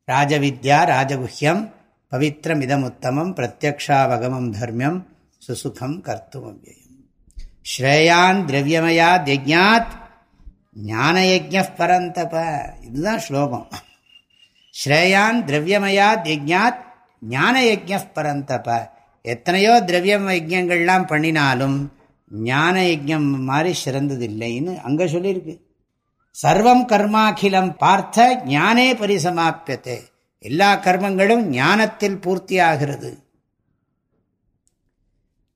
ராஜவித்யா ராஜகுஹ்யம் பவித்திரம் இதமுத்தமம் பிரத்யக்ஷாவகமம் தர்மியம் சுசுகம் கர்த்தும் அவ்வயம் ஸ்ரேயான் திரவியமயா யஜ்ஞாத் ஞானயஜ பரந்தப. இதுதான் ஸ்லோகம். ஸ்ரேயான் திரவியமயா யஜ்ஞாத் ஞான யஜ்ய பரந்தப. எத்தனையோ திரவியம் யஜ்யங்கள்லாம் பண்ணினாலும் ஞான யஜ்யம் மாதிரி சிறந்ததில்லைன்னு அங்கே சொல்லியிருக்கு. சர்வம் கர்மாகிலம் பார்த்த ஞானே பரிசமாப்பியத்தை எல்லா கர்மங்களும் ஞானத்தில் பூர்த்தி ஆகிறது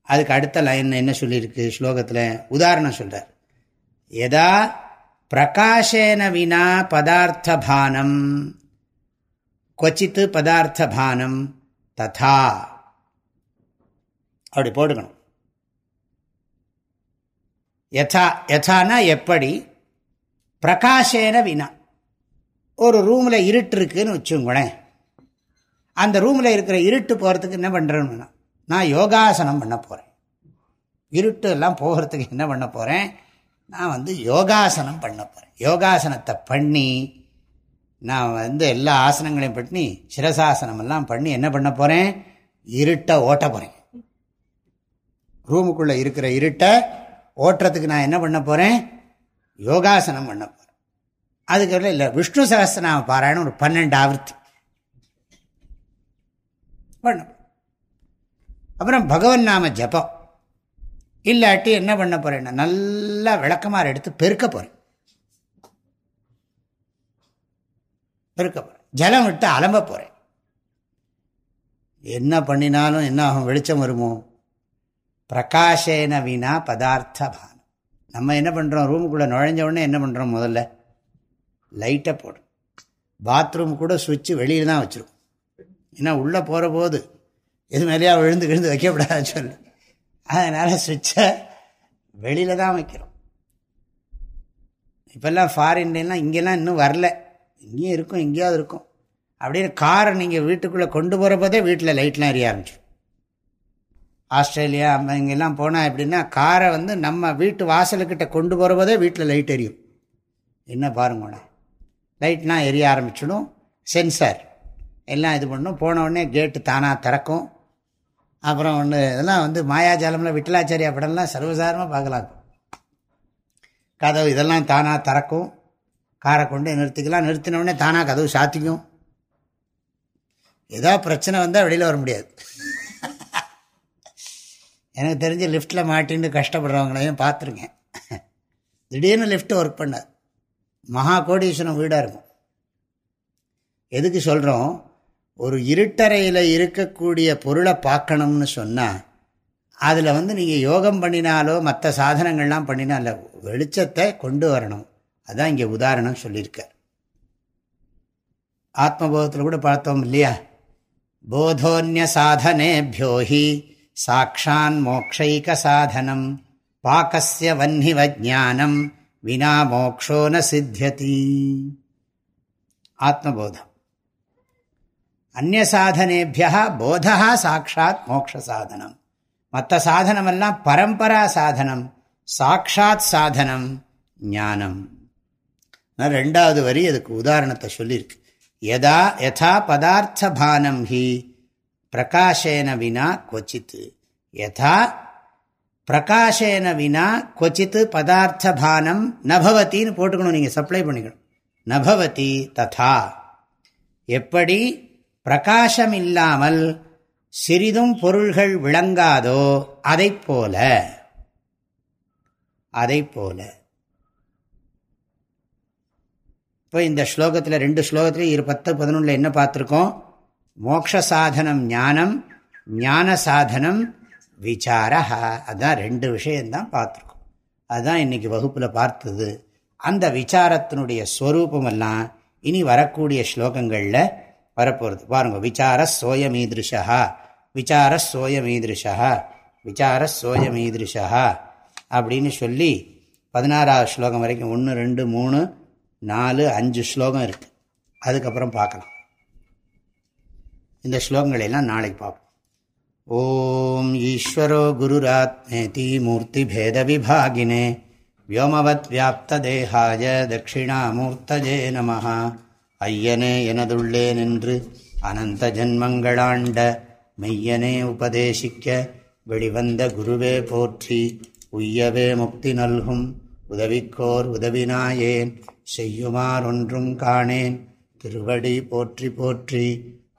அதுக்கு அடுத்த லைன் என்ன சொல்லியிருக்கு? ஸ்லோகத்தில் உதாரணம் சொல்கிறார் எதா பிரகாஷேன வினா பதார்த்தபானம் கொச்சித்து பதார்த்தபானம் ததா. அப்படி போட்டுக்கணும். யதா யதானா எப்படி? பிரகாஷேன வினா. ஒரு ரூமில் இருட்டு இருக்குன்னு வச்சுங்களேன் அந்த ரூமில் இருக்கிற இருட்டு போகிறதுக்கு என்ன பண்ணுறேன்னா நான் யோகாசனம் பண்ண போகிறேன் இருட்டு எல்லாம் போகிறதுக்கு என்ன பண்ண போகிறேன் நான் வந்து யோகாசனம் பண்ண போகிறேன் யோகாசனத்தை பண்ணி நான் வந்து எல்லா ஆசனங்களையும் பண்ணி சிரசாசனம் எல்லாம் பண்ணி என்ன பண்ண போகிறேன் இருட்டை ஓட்ட போகிறேன் ரூமுக்குள்ளே இருக்கிற இருட்டை ஓட்டுறதுக்கு நான் என்ன பண்ண போகிறேன் யோகாசனம் பண்ண போகிறேன் அதுக்கு இல்லை விஷ்ணு சகஸ்திரநாம பாராயணம் ஒரு பன்னெண்டு ஆவர்த்தி. பண்ண அப்புறம் பகவன் நாம ஜபம். இல்லாட்டி என்ன பண்ண போகிறேன்னா நல்லா விளக்கமாக எடுத்து பெருக்க போகிறேன் பெருக்க போகிறேன் ஜலம் விட்டு அலம்ப போகிறேன் என்ன பண்ணினாலும் என்ன ஆகும்? வெளிச்சம் வருமோ? பிரகாஷேன வினா பதார்த்த நம்ம என்ன பண்ணுறோம் ரூமுக்குள்ளே நுழைஞ்ச உடனே என்ன பண்ணுறோம் முதல்ல? லைட்டை போடும் பாத்ரூம் கூட சுவிட்சு வெளியில் தான் வச்சுருக்கோம். ஏன்னா உள்ளே போகிற போது எது மேலேயா விழுந்து விழுந்து வைக்கப்படாது சொல்லு. அதனால் சுவிட்சை வெளியில் தான் வைக்கிறோம். இப்போல்லாம் ஃபாரின்லாம் இங்கெல்லாம் இன்னும் வரல. இங்கேயும் இருக்கும் எங்கேயாவது இருக்கும். அப்படின்னு காரை நீங்கள் வீட்டுக்குள்ளே கொண்டு போகிற போதே வீட்டில் லைட்லாம் எரிய ஆரம்பிச்சிடும் ஆஸ்திரேலியா இங்கெல்லாம் போனால் எப்படின்னா காரை வந்து நம்ம வீட்டு வாசலுக்கிட்ட கொண்டு போகிறபோதே வீட்டில் லைட் எரியும். என்ன பாருங்கண்ணே லைட்லாம் எரிய ஆரம்பிச்சிடும். சென்சார் எல்லாம் இது பண்ணும். போன உடனே கேட்டு தானாக திறக்கும். அப்புறம் ஒன்று இதெல்லாம் வந்து மாயாஜாலமில் விட்டலாச்சாரியா படம்லாம் சர்வசாரமாக பார்க்கலாம் கதவு இதெல்லாம் தானாக திறக்கும். காரை கொண்டு நிறுத்திக்கலாம். நிறுத்தினவுடனே தானாக கதவு சாத்திக்கும். ஏதோ பிரச்சனை வந்தால் வெளியில் வர முடியாது. எனக்கு தெரிஞ்சு லிஃப்ட்டில் மாட்டின்னு கஷ்டப்படுறவங்களையும் பார்த்துருக்கேன். திடீர்னு லிஃப்ட்டு ஒர்க் பண்ணார். மகா கோடீஸ்வரம் வீடாக இருக்கும். எதுக்கு சொல்கிறோம் ஒரு இருட்டறையில் இருக்கக்கூடிய பொருளை பார்க்கணும்னு சொன்னால் அதில் வந்து நீங்கள் யோகம் பண்ணினாலோ மற்ற சாதனங்கள்லாம் பண்ணினால வெளிச்சத்தை கொண்டு வரணும். அதுதான் இங்கே உதாரணம் சொல்லியிருக்கார். ஆத்மபோதத்தில் கூட பார்த்தோம் இல்லையா? போதோன்ய சாதனேபியோஹி சாட்சான் மோக்ஷைக சாதனம் பாக்கசிய வன்னிவஜானம் வினா மோக்ஷோ ந சித்தியதி ஆத்மபோதம் அந்நசாதனேபியா போதா சாட்சாத் மோக்ஷ சாதனம் மற்ற சாதனமெல்லாம் பரம்பரா சாதனம் சாட்சாத் சாதனம் ஞானம் ரெண்டாவது வரி அதுக்கு உதாரணத்தை சொல்லியிருக்கு யதா யதா பதார்த்தபானம் ஹி பிரகாஷேன வினா கொச்சித்து. யதா பிரகாஷேன வினா கொச்சித்து பதார்த்தபானம் நபவத்தின்னு போட்டுக்கணும் நீங்கள் சப்ளை பண்ணிக்கணும். நபவதி ததா. எப்படி? பிரகாசம் இல்லாமல் சிறிதும் பொருள்கள் விளங்காதோ அதை போல. அதை போல. இப்போ இந்த ஸ்லோகத்தில் ரெண்டு ஸ்லோகத்தில் இரு பத்து பதினொன்றில் என்ன பார்த்துருக்கோம்? மோக்ஷ சாதனம் ஞானம் ஞான சாதனம் விசாரா அதுதான் ரெண்டு விஷயந்தான் பார்த்துருக்கோம். அதுதான் இன்னைக்கு வகுப்பில் பார்த்தது. அந்த விசாரத்தினுடைய ஸ்வரூபமெல்லாம் இனி வரக்கூடிய ஸ்லோகங்களில் வரப்போகிறது பாருங்க விசார சோயமீதிருஷா விசார சோயமீதிருஷா விசார சோயமீதிருஷா அப்படின்னு சொல்லி பதினாறாவது ஸ்லோகம் வரைக்கும் ஒன்று ரெண்டு மூணு நாலு அஞ்சு ஸ்லோகம் இருக்குது அதுக்கப்புறம் பார்க்கலாம். இந்த ஸ்லோகங்களெல்லாம் நாளைக்கு பார்ப்போம். ஓம் ஈஸ்வரோ குருராத்மேதி மூர்த்திபேதவிபாகினே வியோமவத் வியாப்ததேகாய தட்சிணாமூர்த்தஜே நம ஐயனே எனதுள்ளே நின்று அனந்த ஜன்மங்களாண்ட மெய்யனே உபதேசிக்க வெளிவந்த குருவே போற்றி உய்யவே முக்தி நல்கும். உதவிக்கோர் உதவினாயேன். செய்யுமாறொன்றும் காணேன். திருவடி போற்றி போற்றி